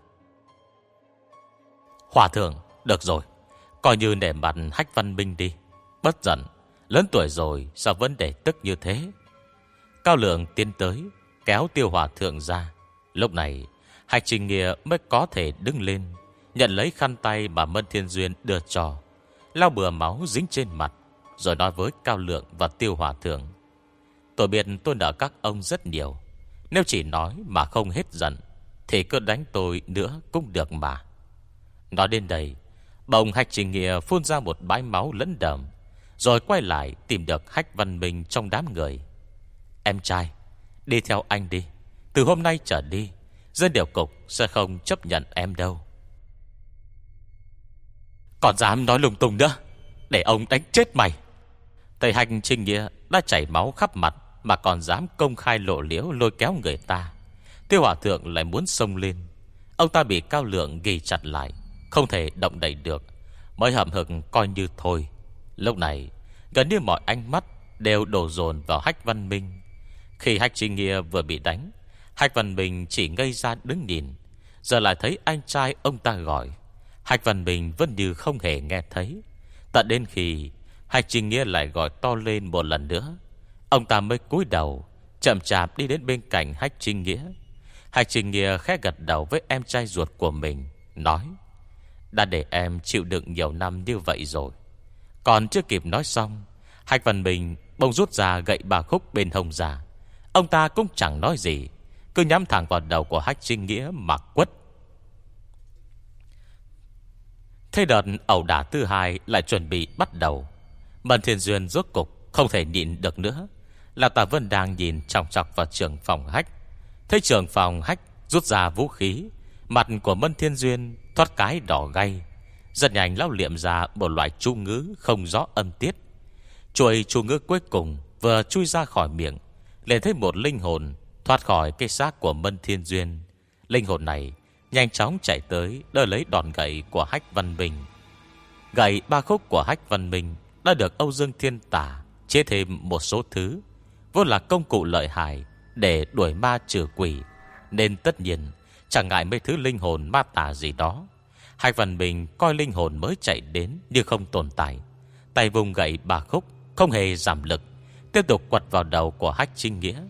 Hòa thượng, Được rồi, Coi như để mặt hách văn minh đi. Bất giận, Lớn tuổi rồi, sao vấn đề tức như thế? Cao lượng tiến tới, Kéo tiêu hòa thượng ra. Lúc này Hạch trình nghĩa mới có thể đứng lên Nhận lấy khăn tay mà Mân Thiên Duyên đưa cho. Lau bừa máu dính trên mặt, Rồi nói với Cao Lượng và Tiêu Hòa Thượng. Tôi biết tôi nợ các ông rất nhiều. Nếu chỉ nói mà không hết giận, Thì cứ đánh tôi nữa cũng được mà. Nói đến đây Bồng hạch trình nghĩa phun ra một bãi máu lẫn đầm Rồi quay lại tìm được Hách Văn Minh trong đám người. Em trai, Đi theo anh đi. Từ hôm nay trở đi, Dân điều cục sẽ không chấp nhận em đâu. Còn dám nói lung tung nữa, Để ông đánh chết mày. Thầy hành trinh nghĩa đã chảy máu khắp mặt Mà còn dám công khai lộ liễu lôi kéo người ta. Tiêu hòa thượng lại muốn xông lên. Ông ta bị cao lượng ghi chặt lại, Không thể động đậy được. Mới hậm hực coi như thôi. Lúc này, gần như mọi ánh mắt Đều đổ dồn vào Hách Văn Minh. Khi Hách Trinh Nghĩa vừa bị đánh, Hách Văn Minh chỉ ngây ra đứng nhìn. Giờ lại thấy anh trai ông ta gọi. Hách Văn Bình vẫn như không hề nghe thấy. Tận đến khi Hách Trinh Nghĩa lại gọi to lên một lần nữa, Ông ta mới cúi đầu, Chậm chạp đi đến bên cạnh Hách Trinh Nghĩa. Hách Trinh Nghĩa khẽ gật đầu với em trai ruột của mình, Nói, Đã để em chịu đựng nhiều năm như vậy rồi. Còn chưa kịp nói xong Hách Văn Bình bông rút ra gậy bà khúc bên hông ra. Ông ta cũng chẳng nói gì, Cứ nhắm thẳng vào đầu của Hách Trinh Nghĩa mà quất Thế đợt ẩu đả thứ hai lại chuẩn bị bắt đầu. Mần Thiên Duyên rốt cục Không thể nhịn được nữa. Là Tà Vân đang nhìn trọng chọc vào trường phòng hách. Thấy trường phòng hách Rút ra vũ khí, Mặt của Mân Thiên Duyên thoát cái đỏ gay. Rất nhanh lao liệm ra Một loại chu ngữ không rõ âm tiết. Chuôi chu ngữ cuối cùng Vừa chui ra khỏi miệng Lên thấy một linh hồn Thoát khỏi cây xác của Mân Thiên Duyên. Linh hồn này Nhanh chóng chạy tới, Đỡ lấy đòn gậy của Hách Văn Minh Gậy ba khúc của Hách Văn Minh Đã được Âu Dương Thiên Tả Chế thêm một số thứ, Vốn là công cụ lợi hại Để đuổi ma trừ quỷ, Nên tất nhiên Chẳng ngại mấy thứ linh hồn ma tà gì đó. Hách Văn Minh coi linh hồn mới chạy đến Như không tồn tại, Tay vùng gậy ba khúc Không hề giảm lực, Tiếp tục quật vào đầu của Hách Trinh Nghĩa.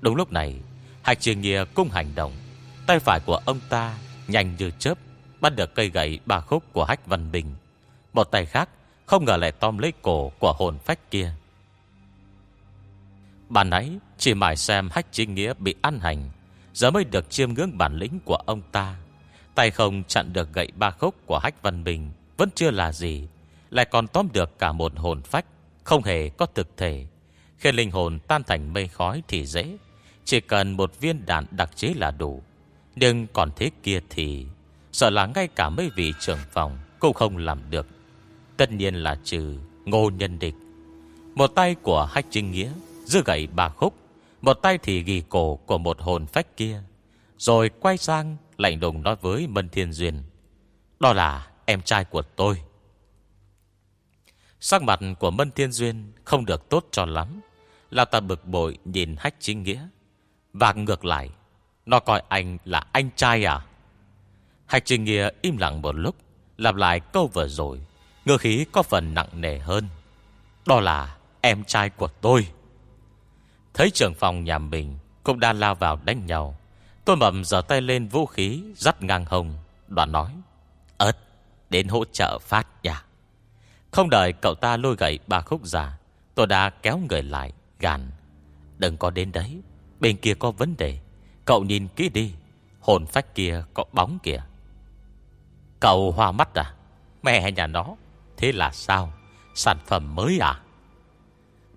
Đúng lúc này, Hách Trinh Nghĩa cũng hành động, Tay phải của ông ta Nhanh như chớp, Bắt được cây gậy ba khúc của Hách Văn Bình. Một tay khác, Không ngờ lại tóm lấy cổ của hồn phách kia. Bà nãy chỉ mải xem Hách Trinh Nghĩa bị ăn hành, Giờ mới được chiêm ngưỡng bản lĩnh của ông ta. Tay không chặn được gậy ba khúc của Hách Văn Bình, Vẫn chưa là gì, Lại còn tóm được cả một hồn phách, Không hề có thực thể. Khi linh hồn tan thành mây khói thì dễ, Chỉ cần một viên đạn đặc chế là đủ. Nhưng còn thế kia thì, Sợ là ngay cả mấy vị trưởng phòng Cũng không làm được. Tất nhiên là trừ ngô nhân địch. Một tay của Hách Trinh Nghĩa Giữ gậy ba khúc, Một tay thì ghi cổ của một hồn phách kia, Rồi quay sang Lạnh đùng nói với Mân Thiên Duyên, Đó là em trai của tôi. Sắc mặt của Mân Thiên Duyên Không được tốt cho lắm, Là ta bực bội nhìn Hách Trinh Nghĩa, Và ngược lại nó coi anh là anh trai à? Hạch Trình Nghĩa im lặng một lúc, Lặp lại câu vừa rồi Ngư khí có phần nặng nề hơn. Đó là em trai của tôi. Thấy trưởng phòng nhà mình Cũng đang lao vào đánh nhau, Tôi mầm giở tay lên vũ khí, Dắt ngang hông Đoạn nói Ơt đến hỗ trợ phát nhà Không đợi cậu ta lôi gậy ba khúc ra, Tôi đã kéo người lại, Gàn, Đừng có đến đấy, Bên kia có vấn đề. Cậu nhìn kỹ đi, Hồn phách kia có bóng kìa. Cậu hoa mắt à? Mẹ nhà nó, Thế là sao? Sản phẩm mới à?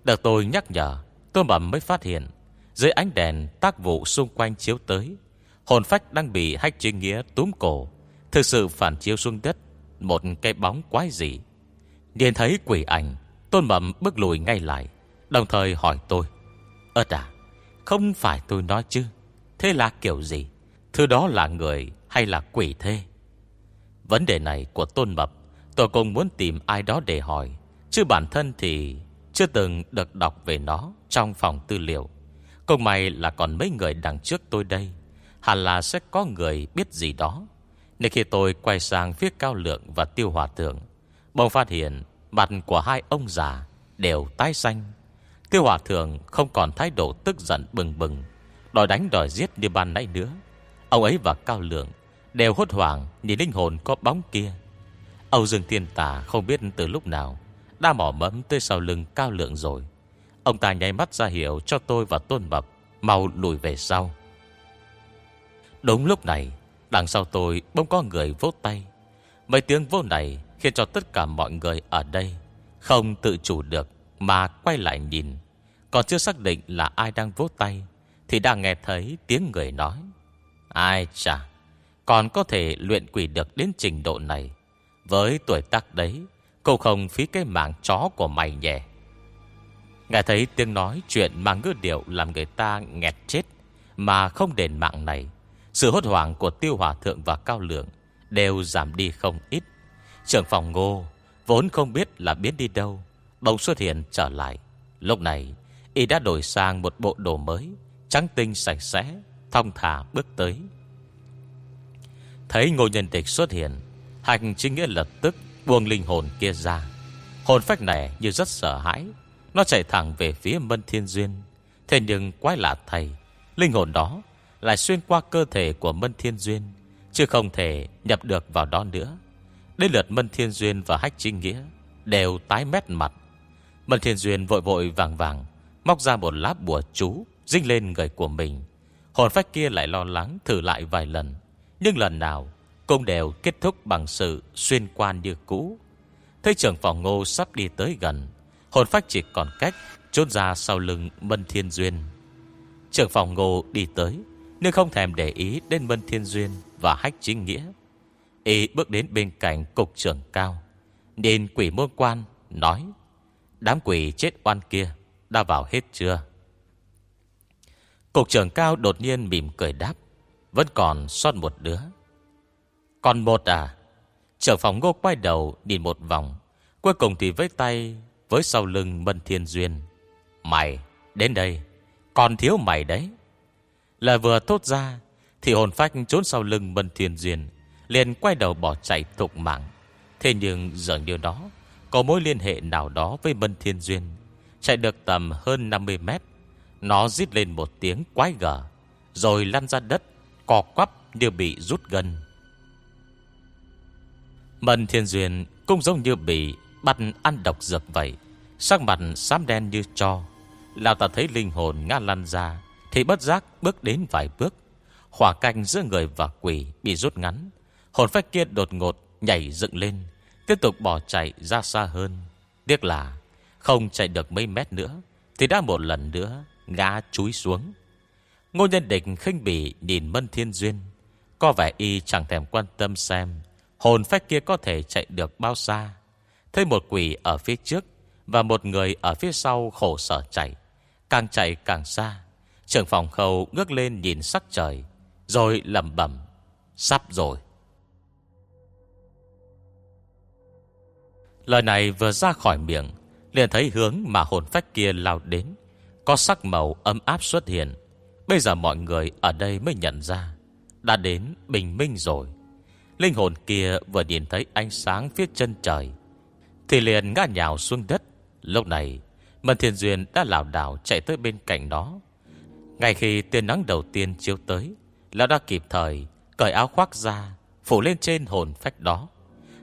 Được tôi nhắc nhở, Tôi mầm mới phát hiện, Dưới ánh đèn tác vụ xung quanh chiếu tới, Hồn phách đang bị hách chính nghĩa túm cổ, Thực sự phản chiếu xuống đất, Một cái bóng quái dị. Nhìn thấy quỷ ảnh, Tôn mầm bước lùi ngay lại, Đồng thời hỏi tôi Ơt à Không phải tôi nói chứ Thế là kiểu gì? Thứ đó là người hay là quỷ thế? Vấn đề này của Tôn Mập, Tôi cũng muốn tìm ai đó để hỏi. Chứ bản thân thì Chưa từng được đọc về nó Trong phòng tư liệu. Cùng may là còn mấy người đằng trước tôi đây. Hẳn là sẽ có người biết gì đó. Nên khi tôi quay sang phía Cao Lượng và Tiêu Hòa Thượng, Bỗng phát hiện Mặt của hai ông già Đều tái xanh. Tiêu Hòa Thượng không còn thái độ tức giận bừng bừng. Đòi đánh đòi giết như ban nãy nữa. Ông ấy và Cao Lượng Đều hốt hoảng nhìn linh hồn có bóng kia. Âu Dương Thiên Tà không biết từ lúc nào Đã mỏ mẫm tới sau lưng cao lượng rồi. Ông ta nháy mắt ra hiệu cho tôi và Tôn Bập Mau lùi về sau. Đúng lúc này, Đằng sau tôi bỗng có người vỗ tay. Mấy tiếng vỗ này Khiến cho tất cả mọi người ở đây Không tự chủ được Mà quay lại nhìn. Còn chưa xác định là ai đang vỗ tay thì đang nghe thấy tiếng người nói Ai chà Còn có thể luyện quỷ được đến trình độ này Với tuổi tác đấy Cô không phí cái mạng chó của mày nhẹ Nghe thấy tiếng nói chuyện mà ngữ điệu làm người ta nghẹt chết mà không đền mạng này. Sự hốt hoảng của tiêu hòa thượng và cao lượng đều giảm đi không ít. Trưởng phòng ngô vốn không biết là biến đi đâu. Bỗng xuất hiện trở lại. Lúc này, y đã đổi sang một bộ đồ mới, trắng tinh sạch sẽ, thong thả bước tới. Thấy ngô nhân địch xuất hiện, hành chính nghĩa lập tức buông linh hồn kia ra. Hồn phách này như rất sợ hãi, nó chạy thẳng về phía Mân Thiên Duyên Thế nhưng quái lạ thầy Linh hồn đó lại xuyên qua cơ thể của Mân Thiên Duyên Chứ không thể nhập được vào đó nữa Đến lượt Mân Thiên Duyên và Hách Trinh Nghĩa Đều tái mét mặt Mân Thiên Duyên vội vội vàng vàng Móc ra một lá bùa chú Dinh lên người của mình. Hồn phách kia lại lo lắng thử lại vài lần. Nhưng lần nào Cũng đều kết thúc bằng sự xuyên quan như cũ. Thấy trưởng phòng ngô sắp đi tới gần, Hồn phách chỉ còn cách Trốn ra sau lưng Mân Thiên Duyên. Trưởng phòng ngô đi tới, Nhưng không thèm để ý đến Mân Thiên Duyên Và Hách Chính Nghĩa. Y bước đến bên cạnh cục trưởng cao, Nhìn quỷ môn quan, Nói, Đám quỷ chết oan kia, Đã vào hết chưa? Cục trưởng cao đột nhiên mỉm cười đáp Vẫn còn sót một đứa Còn một à Trưởng phòng ngô quay đầu Nhìn một vòng Cuối cùng thì với tay với sau lưng Mân Thiên Duyên. Mày, đến đây, còn thiếu mày đấy. Lời vừa thốt ra, thì hồn phách trốn sau lưng Mân Thiên Duyên, liền quay đầu bỏ chạy tục mạng. Thế nhưng dường như đó, có mối liên hệ nào đó với Mân Thiên Duyên. Chạy được tầm hơn 50 mét, nó rít lên một tiếng quái gở, rồi lăn ra đất, cò quắp như bị rút gân. Mân Thiên Duyên cũng giống như bị Bắt ăn độc dược vậy Sắc mặt xám đen như cho Lão ta thấy linh hồn ngã lăn ra Thì bất giác bước đến vài bước. Hỏa canh giữa người và quỷ Bị rút ngắn Hồn phách kia đột ngột nhảy dựng lên Tiếp tục bỏ chạy ra xa hơn. Tiếc là không chạy được mấy mét nữa Thì đã một lần nữa ngã chúi xuống. Ngô nhân Địch khinh bỉ nhìn Mân Thiên Duyên. Có vẻ y chẳng thèm quan tâm xem Hồn phách kia có thể chạy được bao xa. Thấy một quỷ ở phía trước Và một người ở phía sau khổ sở chạy. Càng chạy càng xa. Trường phòng khâu ngước lên nhìn sắc trời, Rồi lầm bẩm, Sắp rồi. Lời này vừa ra khỏi miệng, liền thấy hướng mà hồn phách kia lao đến. Có sắc màu ấm áp xuất hiện. Bây giờ mọi người ở đây mới nhận ra. Đã đến bình minh rồi. Linh hồn kia vừa nhìn thấy ánh sáng phía chân trời. Thì liền ngã nhào xuống đất. Lúc này Mân Thiên Duyên đã lảo đảo chạy tới bên cạnh nó Ngay khi tia nắng đầu tiên chiếu tới, Lão đã kịp thời Cởi áo khoác ra, Phủ lên trên hồn phách đó.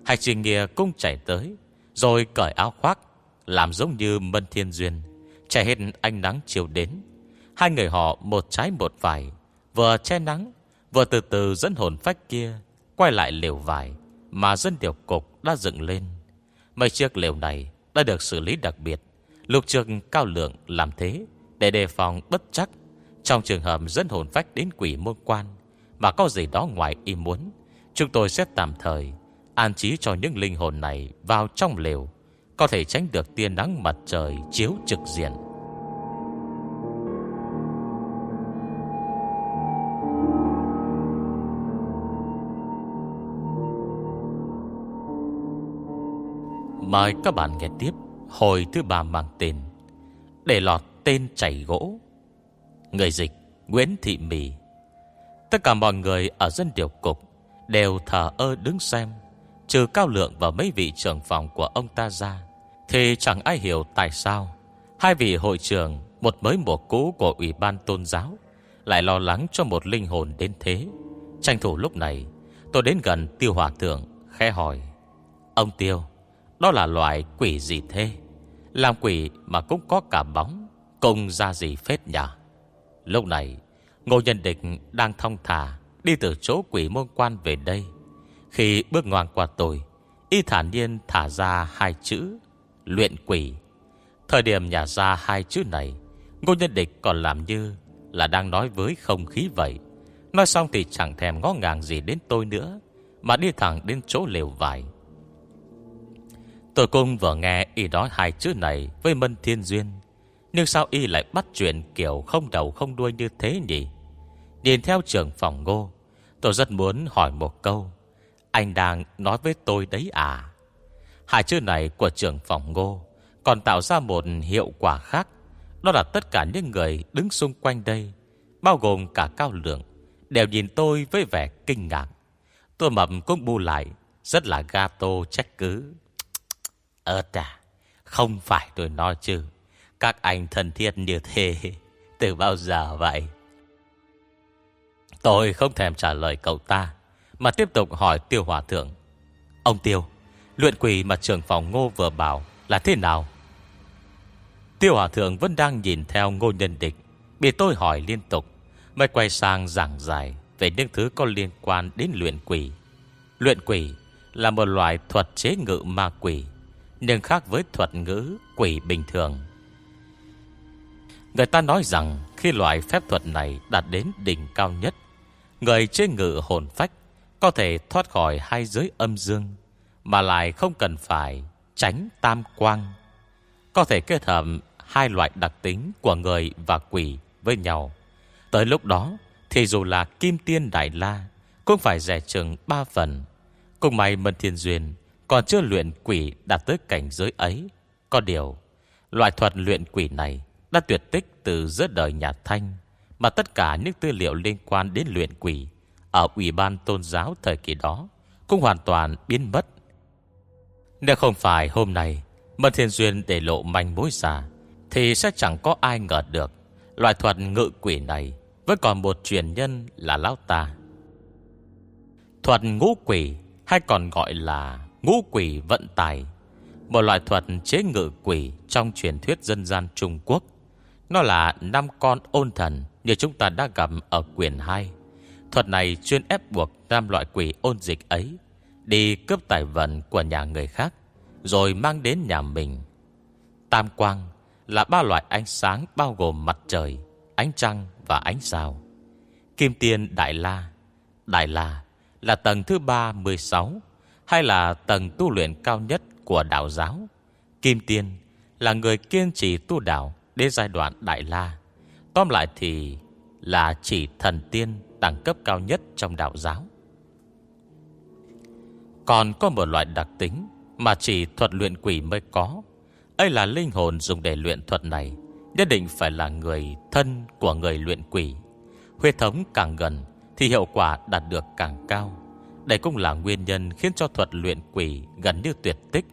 Hải trình Nghìa cũng chạy tới, Rồi cởi áo khoác, Làm giống như Mân Thiên Duyên. Che hết ánh nắng chiều đến Hai người họ một trái một vải Vừa che nắng, Vừa từ từ dẫn hồn phách kia Quay lại liều vải Mà dân điều cục đã dựng lên Mấy chiếc lều này đã được xử lý đặc biệt. Lục trường cao lượng làm thế để đề phòng bất chắc trong trường hợp dẫn hồn phách đến quỷ môn quan mà có gì đó ngoài ý muốn. Chúng tôi sẽ tạm thời an trí cho những linh hồn này vào trong lều, có thể tránh được tia nắng mặt trời chiếu trực diện. Mời các bạn nghe tiếp Hồi thứ ba mang tên Để lọt tên chảy gỗ. Người dịch Nguyễn Thị Mì. Tất cả mọi người ở dân điều cục Đều thờ ơ đứng xem. Trừ cao lượng và mấy vị trưởng phòng của ông ta ra, Thì chẳng ai hiểu tại sao Hai vị hội trưởng Một mới mùa cũ của Ủy ban Tôn giáo Lại lo lắng cho một linh hồn đến thế. Tranh thủ lúc này, Tôi đến gần tiêu hòa thượng Khe hỏi, Ông tiêu đó là loại quỷ gì thế? Làm quỷ mà cũng có cả bóng công ra gì phết nhỉ? Lúc này, Ngô Nhân Địch đang thong thả Đi từ chỗ quỷ môn quan về đây. Khi bước ngoan qua tôi, Y thản nhiên thả ra hai chữ, luyện quỷ Thời điểm nhà ra hai chữ này, Ngô Nhân Địch còn làm như Là đang nói với không khí vậy. Nói xong thì chẳng thèm ngó ngàng gì đến tôi nữa, Mà đi thẳng đến chỗ lều vải. Tôi cũng vừa nghe y nói hai chữ này Với Mân Thiên Duyên. Nhưng sao y lại bắt chuyện kiểu không đầu không đuôi như thế nhỉ? Nhìn theo trường phòng ngô, Tôi rất muốn hỏi một câu. Anh đang nói với tôi đấy à? Hai chữ này của trường phòng ngô Còn tạo ra một hiệu quả khác. Đó là tất cả những người đứng xung quanh đây, Bao gồm cả cao lượng, Đều nhìn tôi với vẻ kinh ngạc. Tôi mập cũng bu lại, Rất là gato trách cứ. Ơ à Không phải tôi nói chứ. Các anh thân thiết như thế, Từ bao giờ vậy? Tôi không thèm trả lời cậu ta, Mà tiếp tục hỏi tiêu hòa thượng. Ông tiêu, Luyện quỷ mà trưởng phòng ngô vừa bảo Là thế nào? Tiêu hòa thượng vẫn đang nhìn theo ngô nhân địch, Bị tôi hỏi liên tục, Mới quay sang giảng giải Về những thứ có liên quan đến luyện quỷ Luyện quỷ Là một loại thuật chế ngự ma quỷ nhưng khác với thuật ngữ Quỷ bình thường. Người ta nói rằng Khi loại phép thuật này đạt đến đỉnh cao nhất, Người chế ngự hồn phách Có thể thoát khỏi hai giới âm dương, Mà lại không cần phải Tránh tam quang. Có thể kết hợp Hai loại đặc tính của người và quỷ Với nhau. Tới lúc đó, Thì dù là kim tiên đại la Cũng phải rẻ chừng ba phần. Cùng may Mân Thiên Duyên còn chưa luyện quỷ đạt tới cảnh giới ấy. Có điều, Loại thuật luyện quỷ này Đã tuyệt tích từ giữa đời nhà Thanh, Mà tất cả những tư liệu liên quan đến luyện quỷ Ở Ủy ban tôn giáo thời kỳ đó Cũng hoàn toàn biến mất. Nếu không phải hôm nay Mân Thiên Duyên để lộ manh mối ra, Thì sẽ chẳng có ai ngờ được Loại thuật ngự quỷ này Vẫn còn một truyền nhân là Lão Ta Thuật ngũ quỷ Hay còn gọi là ngũ quỷ vận tài Một loại thuật chế ngự quỷ Trong truyền thuyết dân gian Trung Quốc. Nó là năm con ôn thần Như chúng ta đã gặp ở quyển 2 Thuật này chuyên ép buộc năm loại quỷ ôn dịch ấy Đi cướp tài vận của nhà người khác Rồi mang đến nhà mình. Tam quang là ba loại ánh sáng bao gồm mặt trời, ánh trăng và ánh sao. Kim Tiên Đại La. Đại La là tầng thứ 36 hay là tầng tu luyện cao nhất của đạo giáo. Kim Tiên là người kiên trì tu đạo đến giai đoạn Đại La. Tóm lại thì là chỉ thần tiên đẳng cấp cao nhất trong đạo giáo. Còn có một loại đặc tính mà chỉ thuật luyện quỷ mới có ấy là linh hồn dùng để luyện thuật này Nhất định phải là người thân của người luyện quỷ Huyết thống càng gần Thì hiệu quả đạt được càng cao đây cũng là nguyên nhân khiến cho thuật luyện quỷ gần như tuyệt tích.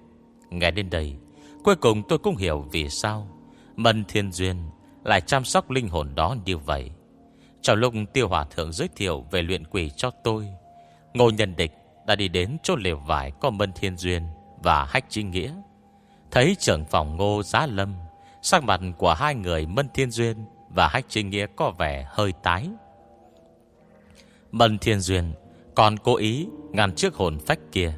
Nghe đến đây, Cuối cùng tôi cũng hiểu vì sao Mân Thiên Duyên lại chăm sóc linh hồn đó như vậy. Trong lúc tiêu hòa thượng giới thiệu về luyện quỷ cho tôi, Ngô Nhân Địch đã đi đến chỗ liều vải có Mân Thiên Duyên và Hách Trinh Nghĩa. Thấy trưởng phòng ngô giá lâm, Sắc mặt của hai người Mân Thiên Duyên Và Hách Trinh Nghĩa có vẻ hơi tái. Mân Thiên Duyên còn cố ý ngăn trước hồn phách kia,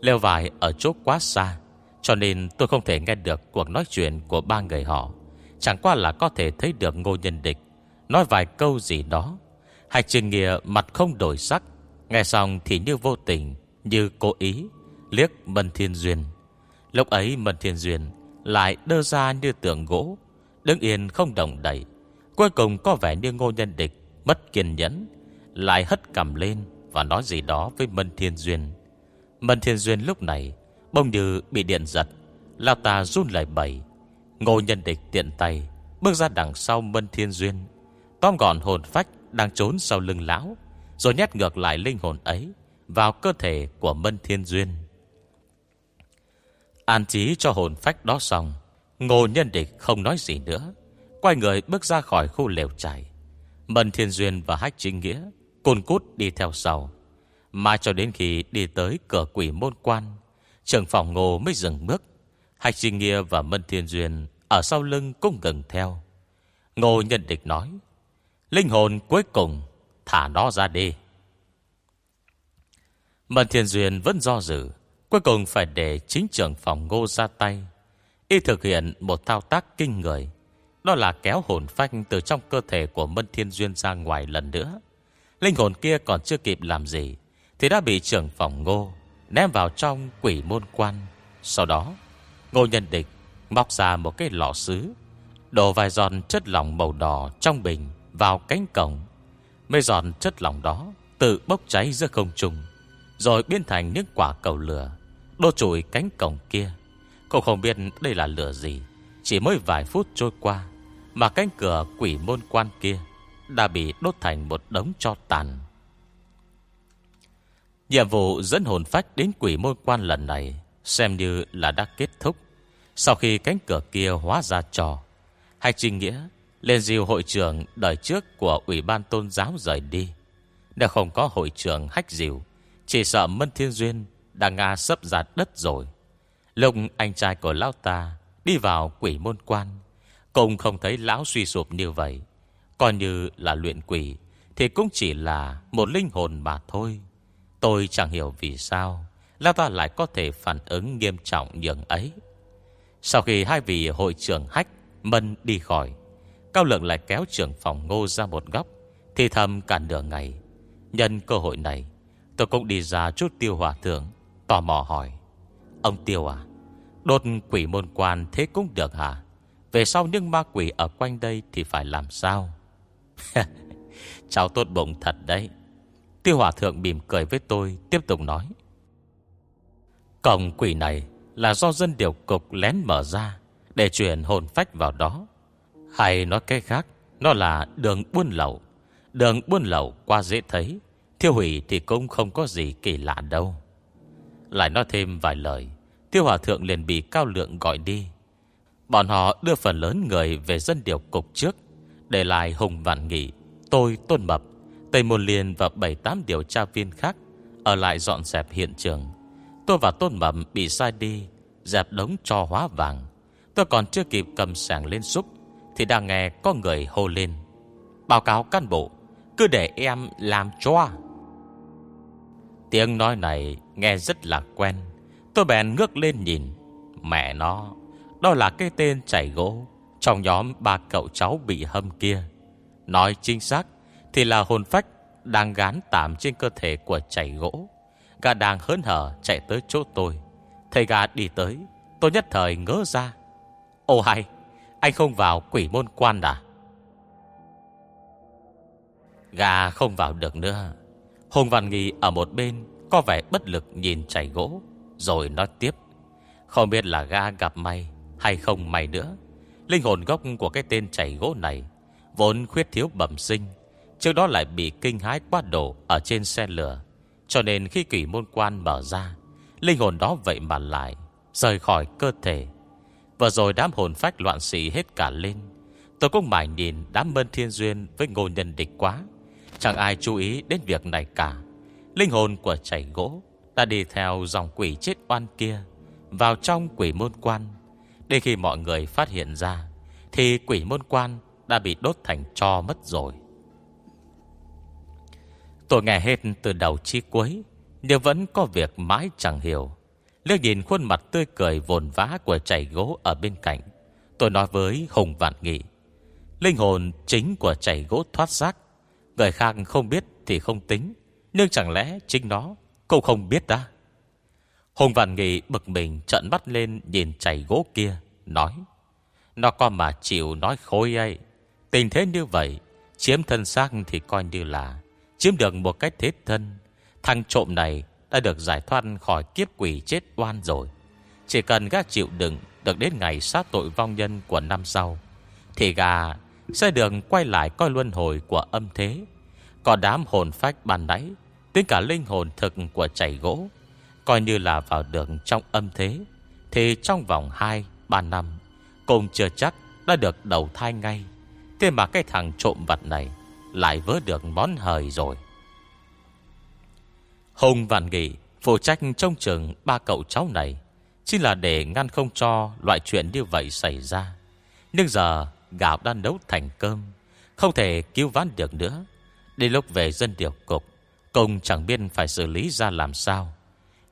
Leo vải ở chỗ quá xa, Cho nên tôi không thể nghe được Cuộc nói chuyện của ba người họ. Chẳng qua là có thể thấy được ngô nhân địch Nói vài câu gì đó. Hạch trình Nghĩa mặt không đổi sắc, Nghe xong thì như vô tình, Như cố ý, Liếc Mân Thiên Duyên. Lúc ấy Mân Thiên Duyên Lại đơ ra như tượng gỗ, Đứng yên không đồng đẩy Cuối cùng có vẻ như ngô nhân địch Mất kiên nhẫn, Lại hất cầm lên. Và nói gì đó với Mân Thiên Duyên. Mân Thiên Duyên lúc này Bông như bị điện giật. Lao ta run lại bẩy. Ngô nhân địch tiện tay Bước ra đằng sau Mân Thiên Duyên. Tóm gọn hồn phách đang trốn sau lưng lão, Rồi nhét ngược lại linh hồn ấy Vào cơ thể của Mân Thiên Duyên. An trí cho hồn phách đó xong, Ngô nhân địch không nói gì nữa, Quay người bước ra khỏi khu lều trải Mân Thiên Duyên và Hách Chính Nghĩa Côn cút đi theo sau. Mai cho đến khi đi tới cửa quỷ môn quan, Trưởng phòng ngô mới dừng bước. Hách Trinh Nghĩa và Mân Thiên Duyên Ở sau lưng cũng gần theo. Ngô nhân địch nói, Linh hồn cuối cùng, Thả nó ra đi. Mân Thiên Duyên vẫn do dự, Cuối cùng phải để chính trưởng phòng ngô ra tay. Y thực hiện một thao tác kinh người. Đó là kéo hồn phách từ trong cơ thể của Mân Thiên Duyên ra ngoài lần nữa. Linh hồn kia còn chưa kịp làm gì, Thì đã bị trưởng phòng ngô Ném vào trong quỷ môn quan. Sau đó, Ngô nhân địch móc ra một cái lọ sứ, Đổ vài giòn chất lỏng màu đỏ trong bình Vào cánh cổng. Mấy giòn chất lỏng đó Tự bốc cháy giữa không trung, Rồi biến thành những quả cầu lửa Đô trùi cánh cổng kia. Cô không biết đây là lửa gì, Chỉ mới vài phút trôi qua Mà cánh cửa quỷ môn quan kia đã bị đốt thành một đống cho tàn. Nhiệm vụ dẫn hồn phách đến quỷ môn quan lần này Xem như là đã kết thúc. Sau khi cánh cửa kia hóa ra trò Hay trình nghĩa Lên diều hội trưởng đời trước của Ủy ban tôn giáo rời đi. Nếu không có hội trưởng hách diều Chỉ sợ Mân Thiên Duyên Đã ngã sấp ra đất rồi. Lúc anh trai của lão ta Đi vào quỷ môn quan, Cũng không thấy lão suy sụp như vậy. Coi như là luyện quỷ, Thì cũng chỉ là một linh hồn mà thôi. Tôi chẳng hiểu vì sao Lão ta lại có thể phản ứng nghiêm trọng nhường ấy. Sau khi hai vị hội trưởng hách Mân đi khỏi, Cao lượng lại kéo trưởng phòng ngô ra một góc, Thì thầm cả nửa ngày. Nhân cơ hội này, Tôi cũng đi ra chút tiêu hòa thượng, Tò mò hỏi, Ông Tiêu à Đột quỷ môn quan thế cũng được hả? Về sau những ma quỷ ở quanh đây Thì phải làm sao? [LAUGHS] Cháu tốt bụng thật đấy. Tiêu hòa thượng mỉm cười với tôi, Tiếp tục nói. Cổng quỷ này Là do dân điều cục lén mở ra Để chuyển hồn phách vào đó. Hay nói cái khác, Nó là đường buôn lậu. Đường buôn lậu qua dễ thấy, Thiêu hủy thì cũng không có gì kỳ lạ đâu. Lại nói thêm vài lời, Tiêu Hòa Thượng liền bị Cao Lượng gọi đi. Bọn họ đưa phần lớn người về dân điều cục trước để lại Hùng Vạn Nghị Tôi Tôn Mập, Tây Môn Liên và 7-8 điều tra viên khác Ở lại dọn dẹp hiện trường. Tôi và Tôn Mập bị sai đi, Dẹp đống cho hóa vàng. Tôi còn chưa kịp cầm sàng lên xúc, Thì đang nghe có người hô lên. Báo cáo cán bộ, Cứ để em làm cho. Tiếng nói này nghe rất là quen. Tôi bèn ngước lên nhìn, Mẹ nó, Đó là cái tên chảy gỗ. Trong nhóm ba cậu cháu bị hâm kia. Nói chính xác Thì là hồn phách Đang gán tạm trên cơ thể của chảy gỗ. Gà đang hớn hở chạy tới chỗ tôi. Thầy gà đi tới, Tôi nhất thời ngỡ ra. Ô hay, Anh không vào quỷ môn quan à? Gà không vào được nữa. Hùng Văn Nghi ở một bên Có vẻ bất lực nhìn chảy gỗ, rồi nói tiếp. Không biết là gà gặp may Hay không may nữa. Linh hồn gốc của cái tên chảy gỗ này Vốn khuyết thiếu bẩm sinh, Trước đó lại bị kinh hái quá độ Ở trên xe lửa. Cho nên khi kỷ môn quan mở ra, Linh hồn đó vậy mà lại Rời khỏi cơ thể. Vừa rồi đám hồn phách loạn xị hết cả lên. Tôi cũng mải nhìn đám mân thiên duyên Với ngô nhân địch quá. Chẳng ai chú ý đến việc này cả. Linh hồn của chảy gỗ đã đi theo dòng quỷ chết oan kia vào trong quỷ môn quan. Đến khi mọi người phát hiện ra, thì quỷ môn quan đã bị đốt thành cho mất rồi. Tôi nghe hết từ đầu chi cuối, nhưng vẫn có việc mãi chẳng hiểu. Liếc nhìn khuôn mặt tươi cười vồn vã của chảy gỗ ở bên cạnh. Tôi nói với Hùng Vạn Nghị. Linh hồn chính của chảy gỗ thoát giác Người khác không biết thì không tính. Nhưng chẳng lẽ chính nó cũng không biết đã Hùng Văn Nghị bực mình trận mắt lên Nhìn chảy gỗ kia, Nói, Nó có mà chịu nói khối ấy. Tình thế như vậy, Chiếm thân xác thì coi như là Chiếm được một cách thế thân. Thằng trộm này đã được giải thoát khỏi kiếp quỷ chết oan rồi. Chỉ cần gác chịu đựng Được đến ngày sát tội vong nhân của năm sau, Thì gà sẽ được quay lại coi luân hồi của âm thế. Còn đám hồn phách bàn nãy, tính cả linh hồn thực của chảy gỗ Coi như là vào được trong âm thế, Thì trong vòng 2-3 năm Cùng chưa chắc đã được đầu thai ngay. Thế mà cái thằng trộm vật này Lại vớ được món hời rồi. Hùng Văn Nghị Phụ trách trong trường ba cậu cháu này, Chỉ là để ngăn không cho Loại chuyện như vậy xảy ra. Nhưng giờ gạo đã nấu thành cơm, Không thể cứu vãn được nữa. Đến lúc về dân điều cục Công chẳng biết phải xử lý ra làm sao.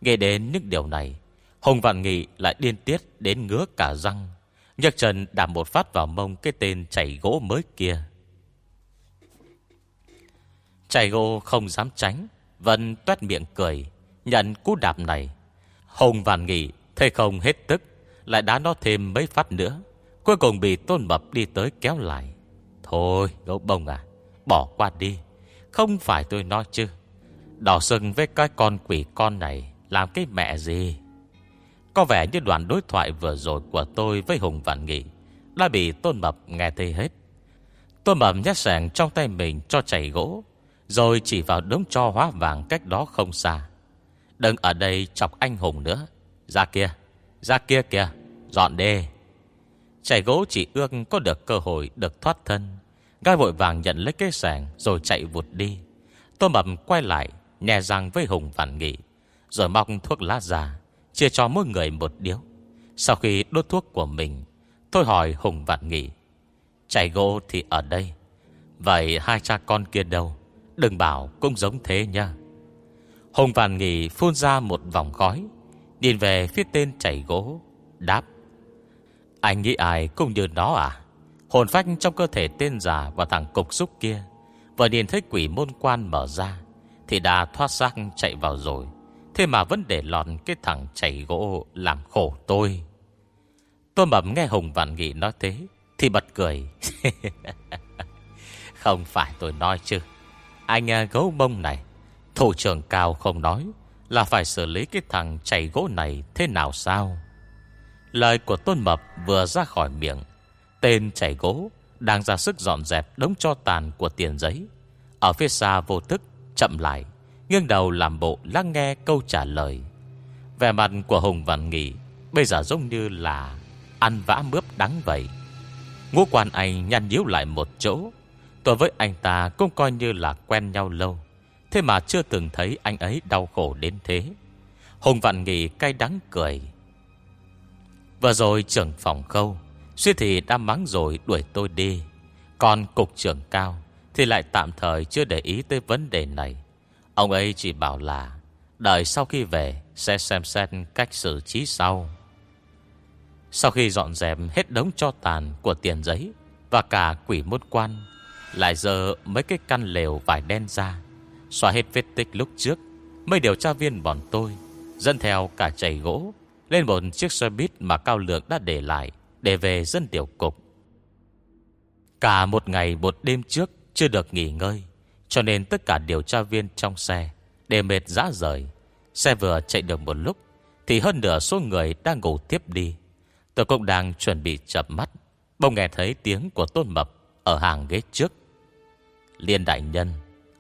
Nghe đến những điều này Hùng Vạn Nghị lại điên tiết đến ngứa cả răng. Nhật Trần đạp một phát vào mông cái tên chảy gỗ mới kia. Chảy gỗ không dám tránh, vẫn tuét miệng cười, nhận cú đạp này. Hùng Vạn Nghị thấy không hết tức, lại đá nó thêm mấy phát nữa. Cuối cùng bị Tôn Mập đi tới kéo lại. Thôi, gấu bông à, bỏ qua đi. Không phải tôi nói chứ. Đỏ sừng với cái con quỷ con này làm cái mẹ gì? Có vẻ như đoạn đối thoại vừa rồi của tôi với Hùng Vạn Nghị đã bị Tôn Mập nghe thấy hết. Tôn Mập nhét sàng trong tay mình cho chảy gỗ, rồi chỉ vào đống cho hóa vàng cách đó không xa. Đừng ở đây chọc anh Hùng nữa. Ra kia, ra kia kìa, dọn đê. Chảy gỗ chỉ ước có được cơ hội được thoát thân. Gai vội vàng nhận lấy cái sàng rồi chạy vụt đi. Tôn Mập quay lại, nhè răng với Hùng Vạn Nghị, rồi móc thuốc lá ra Chia cho mỗi người một điếu. Sau khi đốt thuốc của mình, Tôi hỏi Hùng Vạn Nghị Chảy gỗ thì ở đây? Vậy hai cha con kia đâu? Đừng bảo cũng giống thế nha. Hùng Vạn Nghị phun ra một vòng khói Nhìn về phía tên chảy gỗ, Đáp, Anh nghĩ ai cũng như nó à? Hồn phách trong cơ thể tên già Và thằng cục xúc kia, Vừa nhìn thấy quỷ môn quan mở ra, Thì đã thoát xác chạy vào rồi. Thế mà vẫn để lọt cái thằng chảy gỗ làm khổ tôi. Tôi mầm nghe Hùng Vạn Nghị nói thế, Thì bật cười. [LAUGHS] Không phải tôi nói chứ Anh à, gấu bông này, Thủ trưởng cao không nói Là phải xử lý cái thằng chảy gỗ này Thế nào sao Lời của Tôn Mập vừa ra khỏi miệng, Tên chảy gỗ Đang ra sức dọn dẹp đống cho tàn của tiền giấy Ở phía xa vô thức, Chậm lại Nghiêng đầu làm bộ lắng nghe câu trả lời. Vẻ mặt của Hùng Văn Nghị Bây giờ giống như là Ăn vã mướp đắng vậy. Ngũ quan anh nhăn nhíu lại một chỗ. Tôi với anh ta cũng coi như là quen nhau lâu. Thế mà chưa từng thấy anh ấy đau khổ đến thế. Hùng Vạn Nghị cay đắng cười. Vừa rồi trưởng phòng khâu, Suy thì đã mắng rồi đuổi tôi đi. Còn cục trưởng cao Thì lại tạm thời chưa để ý tới vấn đề này. Ông ấy chỉ bảo là Đợi sau khi về Sẽ xem xét cách xử trí sau. Sau khi dọn dẹp hết đống cho tàn Của tiền giấy Và cả quỷ môn quan, Lại giờ mấy cái căn lều vải đen ra, Xóa hết vết tích lúc trước, Mấy điều tra viên bọn tôi, Dẫn theo cả chảy gỗ Lên một chiếc xe buýt mà Cao Lượng đã để lại Để về dân tiểu cục. Cả một ngày một đêm trước Chưa được nghỉ ngơi cho nên tất cả điều tra viên trong xe Đều mệt dã rời. Xe vừa chạy được một lúc, Thì hơn nửa số người đang ngủ tiếp đi. Tôi cũng đang chuẩn bị chập mắt, Bỗng nghe thấy tiếng của Tôn Mập Ở hàng ghế trước. Liên đại nhân,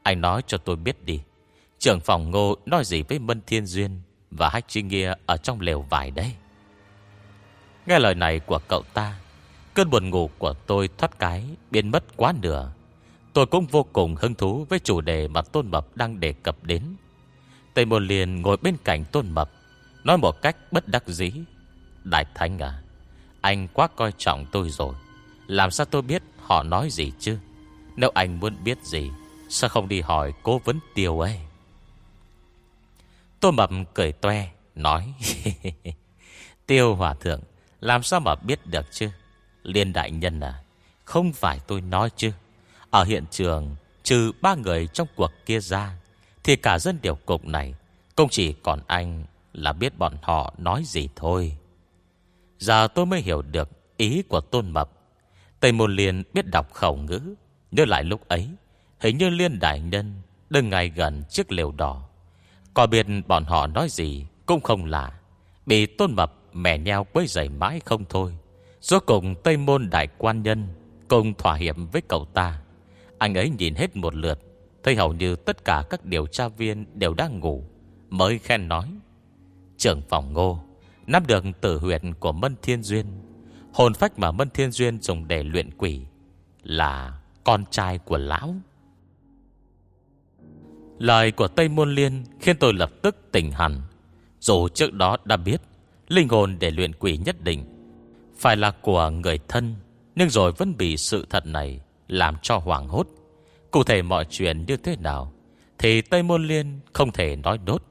Anh nói cho tôi biết đi, Trưởng phòng ngô nói gì với Mân Thiên Duyên Và Hách Chi Nghia ở trong lều vải đấy? Nghe lời này của cậu ta, Cơn buồn ngủ của tôi thoát cái Biến mất quá nửa. Tôi cũng vô cùng hứng thú với chủ đề mà Tôn Mập đang đề cập đến. Tây Môn Liên ngồi bên cạnh Tôn Mập, nói một cách bất đắc dĩ. Đại Thánh à, anh quá coi trọng tôi rồi. Làm sao tôi biết họ nói gì chứ? Nếu anh muốn biết gì, sao không đi hỏi cố vấn tiêu ấy? Tôn Mập cười toe, nói. [LAUGHS] tiêu hòa thượng, làm sao mà biết được chứ? Liên đại nhân à, không phải tôi nói chứ. Ở hiện trường, Trừ ba người trong cuộc kia ra, Thì cả dân điều cục này, Cũng chỉ còn anh là biết bọn họ nói gì thôi. Giờ tôi mới hiểu được Ý của Tôn Mập. Tây Môn Liên biết đọc khẩu ngữ, Nhớ lại lúc ấy, Hình như Liên Đại Nhân Đừng ngay gần chiếc liều đỏ. Có biết bọn họ nói gì Cũng không lạ, Bị Tôn Mập mẻ nheo quấy giày mãi không thôi. Rốt cùng Tây Môn Đại Quan Nhân Cùng thỏa hiệp với cậu ta anh ấy nhìn hết một lượt, Thấy hầu như tất cả các điều tra viên đều đang ngủ, Mới khen nói, Trưởng phòng ngô, Nắm được tử huyệt của Mân Thiên Duyên. Hồn phách mà Mân Thiên Duyên dùng để luyện quỷ Là con trai của lão. Lời của Tây Môn Liên Khiến tôi lập tức tỉnh hẳn. Dù trước đó đã biết, Linh hồn để luyện quỷ nhất định Phải là của người thân, Nhưng rồi vẫn bị sự thật này làm cho hoảng hốt. Cụ thể mọi chuyện như thế nào, thì Tây Môn Liên không thể nói đốt.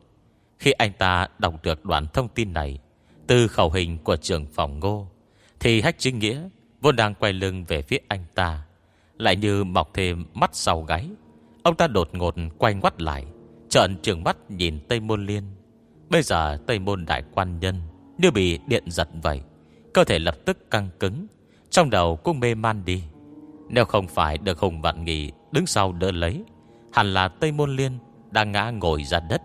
Khi anh ta đọc được đoạn thông tin này Từ khẩu hình của trường phòng ngô, Thì hách chính nghĩa Vốn đang quay lưng về phía anh ta, Lại như mọc thêm mắt sau gáy Ông ta đột ngột quay ngoắt lại, Trợn trường mắt nhìn Tây Môn Liên Bây giờ Tây Môn Đại Quan Nhân Như bị điện giật vậy, Cơ thể lập tức căng cứng, Trong đầu cũng mê man đi nếu không phải được Hùng Vạn Nghị Đứng sau đỡ lấy, Hẳn là Tây Môn Liên Đang ngã ngồi ra đất.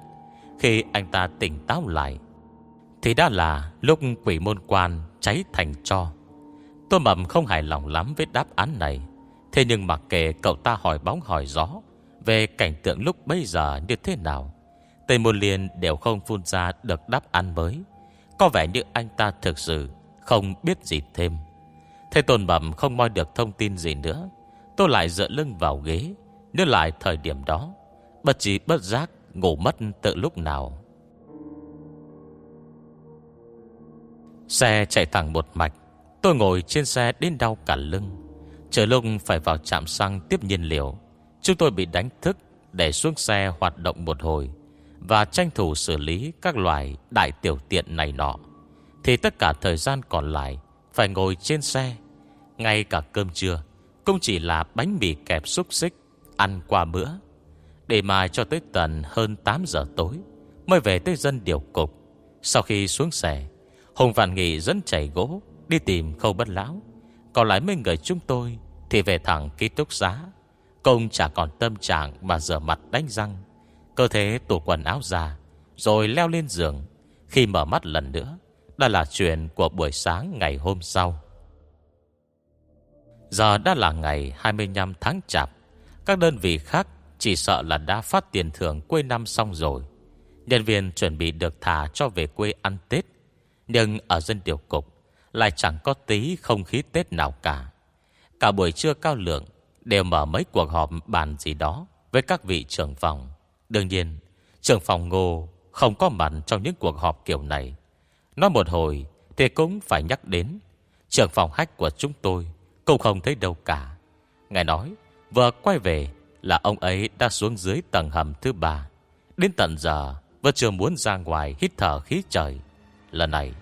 Khi anh ta tỉnh táo lại, Thì đã là lúc quỷ môn quan cháy thành cho. Tôi mầm không hài lòng lắm với đáp án này. Thế nhưng mặc kệ cậu ta hỏi bóng hỏi gió Về cảnh tượng lúc bây giờ như thế nào, Tây Môn Liên đều không phun ra được đáp án mới. Có vẻ như anh ta thực sự không biết gì thêm. Thế tồn Bẩm không moi được thông tin gì nữa. Tôi lại dựa lưng vào ghế, Nhớ lại thời điểm đó. Bất trí bất giác ngủ mất tự lúc nào. Xe chạy thẳng một mạch, Tôi ngồi trên xe đến đau cả lưng. Chờ lúc phải vào trạm xăng tiếp nhiên liệu, Chúng tôi bị đánh thức Để xuống xe hoạt động một hồi Và tranh thủ xử lý các loại đại tiểu tiện này nọ. Thì tất cả thời gian còn lại phải ngồi trên xe. Ngay cả cơm trưa, Cũng chỉ là bánh mì kẹp xúc xích, Ăn qua bữa. Để mai cho tới tận hơn 8 giờ tối, Mới về tới dân điều cục. Sau khi xuống xe, Hùng Vạn Nghị dẫn chảy gỗ, Đi tìm khâu bất lão. Còn lại mấy người chúng tôi Thì về thẳng ký túc xá. Công chả còn tâm trạng mà rửa mặt đánh răng. Cơ thể tủ quần áo ra Rồi leo lên giường. Khi mở mắt lần nữa đã là chuyện của buổi sáng ngày hôm sau. Giờ đã là ngày 25 tháng chạp. Các đơn vị khác Chỉ sợ là đã phát tiền thưởng quê năm xong rồi. Nhân viên chuẩn bị được thả cho về quê ăn Tết. Nhưng ở dân điều cục lại chẳng có tí không khí Tết nào cả. Cả buổi trưa cao lượng Đều mở mấy cuộc họp bàn gì đó Với các vị trưởng phòng. Đương nhiên, trưởng phòng ngô Không có mặt trong những cuộc họp kiểu này. Nói một hồi Thì cũng phải nhắc đến trường phòng hách của chúng tôi Cũng không thấy đâu cả Ngài nói, vừa quay về Là ông ấy đã xuống dưới tầng hầm thứ ba Đến tận giờ, Vẫn chưa muốn ra ngoài hít thở khí trời Lần này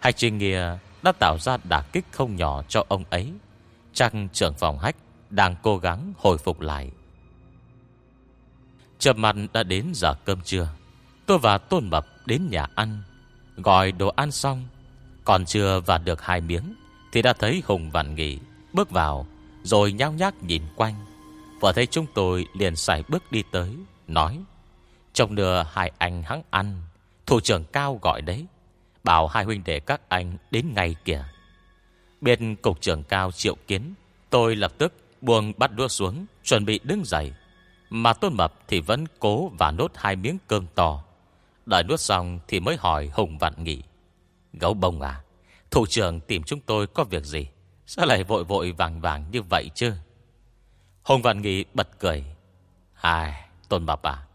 Hạch Trình Nghĩa đã tạo ra đả kích không nhỏ cho ông ấy. Chắc trưởng phòng hách đang cố gắng hồi phục lại. Chập mặt đã đến giờ cơm trưa. Tôi và Tôn Mập đến nhà ăn. Gọi đồ ăn xong. Còn chưa vặt được hai miếng. Thì đã thấy Hùng Vạn Nghị bước vào. Rồi nhao nhác nhìn quanh. Vừa thấy chúng tôi liền xài bước đi tới. Nói. Trong nửa hai anh hắn ăn. Thủ trưởng cao gọi đấy. Bảo hai huynh đệ các anh đến ngay kìa Bên cục trưởng cao triệu kiến, Tôi lập tức buông bắt đua xuống, Chuẩn bị đứng dậy Mà tôn mập thì vẫn cố và nốt hai miếng cơm to Đợi nuốt xong thì mới hỏi Hùng Vạn Nghị. Gấu bông à Thủ trưởng tìm chúng tôi có việc gì? Sao lại vội vội vàng vàng như vậy chứ? Hùng Vạn Nghị bật cười. Ai, Tôn Mập à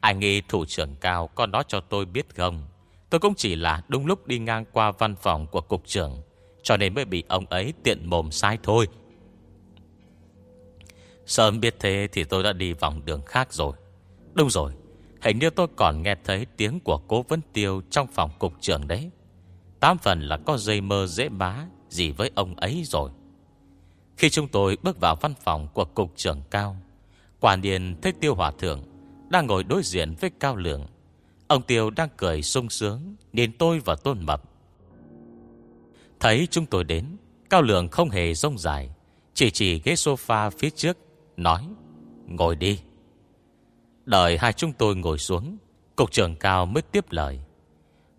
Anh nghĩ thủ trưởng cao có nói cho tôi biết không? Tôi cũng chỉ là đúng lúc đi ngang qua văn phòng của cục trưởng, Cho nên mới bị ông ấy tiện mồm sai thôi. Sớm biết thế thì tôi đã đi vòng đường khác rồi. Đúng rồi Hình như tôi còn nghe thấy tiếng của cố vấn tiêu trong phòng cục trưởng đấy. Tám phần là có dây mơ dễ bá, gì với ông ấy rồi. Khi chúng tôi bước vào văn phòng của cục trưởng cao, Quả điền thấy tiêu hòa thượng Đang ngồi đối diện với cao lượng. Ông Tiêu đang cười sung sướng, Nhìn tôi và Tôn Mập. Thấy chúng tôi đến, Cao Lượng không hề rông dài, Chỉ chỉ ghế sofa phía trước, Nói, Ngồi đi. Đợi hai chúng tôi ngồi xuống, Cục trưởng Cao mới tiếp lời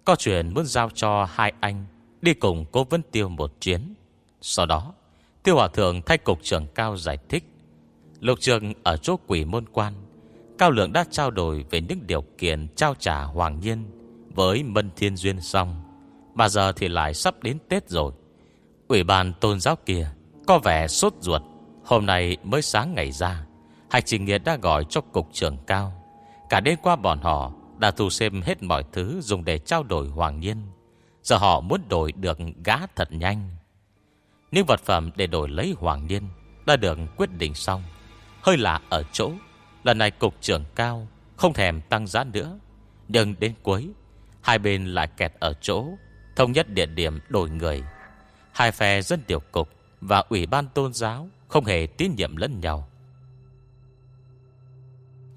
Có chuyện muốn giao cho hai anh, Đi cùng cố vấn tiêu một chuyến Sau đó, Tiêu Hòa Thượng thay Cục trưởng Cao giải thích Lục trường ở chỗ quỷ môn quan, Cao Lượng đã trao đổi về những điều kiện trao trả Hoàng Nhiên với Mân Thiên Duyên xong. Mà giờ thì lại sắp đến Tết rồi. Ủy ban tôn giáo kia có vẻ sốt ruột. Hôm nay mới sáng ngày ra. Hạch Trình Nghiệt đã gọi cho cục trưởng cao. Cả đêm qua bọn họ đã thu xem hết mọi thứ dùng để trao đổi Hoàng Nhiên. Giờ họ muốn đổi được gã thật nhanh. Những vật phẩm để đổi lấy Hoàng Nhiên đã được quyết định xong. Hơi lạ ở chỗ, Lần này cục trưởng cao Không thèm tăng giá nữa Nhưng đến cuối, Hai bên lại kẹt ở chỗ, Thống nhất địa điểm đổi người Hai phe dân tiểu cục Và ủy ban tôn giáo Không hề tín nhiệm lẫn nhau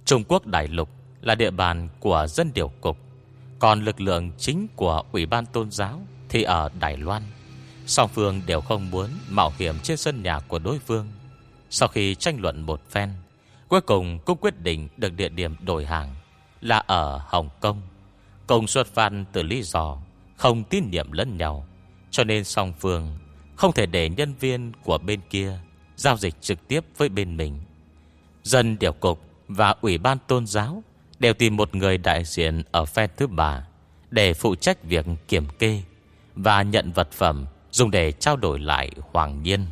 Trung Quốc Đại Lục Là địa bàn của dân điều cục, Còn lực lượng chính của ủy ban tôn giáo Thì ở Đài Loan. Song phương đều không muốn Mạo hiểm trên sân nhà của đối phương. Sau khi tranh luận một phen, Cuối cùng cũng quyết định được địa điểm đổi hàng Là ở Hồng Kông. Cùng xuất phát từ lý do Không tin nhiệm lẫn nhau, Cho nên song phương Không thể để nhân viên của bên kia Giao dịch trực tiếp với bên mình. Dân điều cục và ủy ban tôn giáo Đều tìm một người đại diện Ở phe thứ ba Để phụ trách việc kiểm kê Và nhận vật phẩm Dùng để trao đổi lại Hoàng Nhiên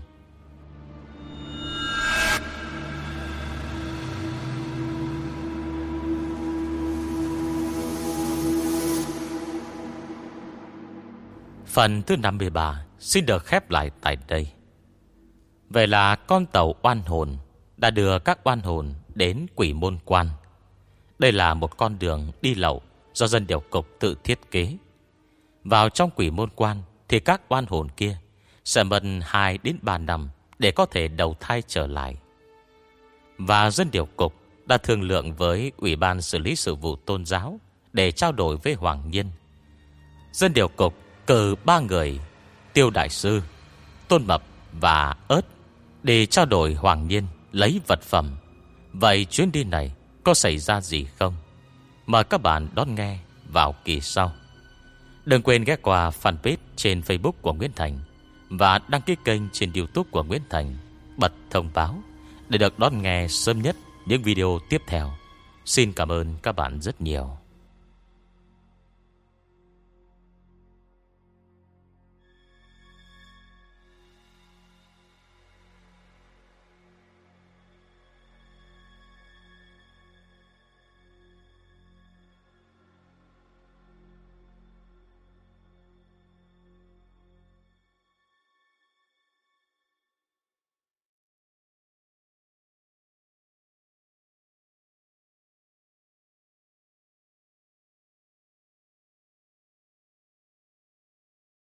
Phần thứ 53 xin được khép lại tại đây. Vậy là con tàu oan hồn đã đưa các oan hồn đến quỷ môn quan. Đây là một con đường đi lậu do dân điều cục tự thiết kế. Vào trong quỷ môn quan thì các oan hồn kia sẽ mất 2 đến 3 năm để có thể đầu thai trở lại. Và dân điều cục đã thương lượng với Ủy ban xử lý sự vụ tôn giáo để trao đổi với Hoàng Nhiên. Dân điều cục cử ba người, Tiêu Đại Sư, Tôn Mập và ớt Để trao đổi Hoàng Nhiên lấy vật phẩm Vậy chuyến đi này Có xảy ra gì không? Mời các bạn đón nghe vào kỳ sau. Đừng quên ghé qua fanpage trên Facebook của Nguyễn Thành Và đăng ký kênh trên Youtube của Nguyễn Thành, Bật thông báo Để được đón nghe sớm nhất những video tiếp theo. Xin cảm ơn các bạn rất nhiều.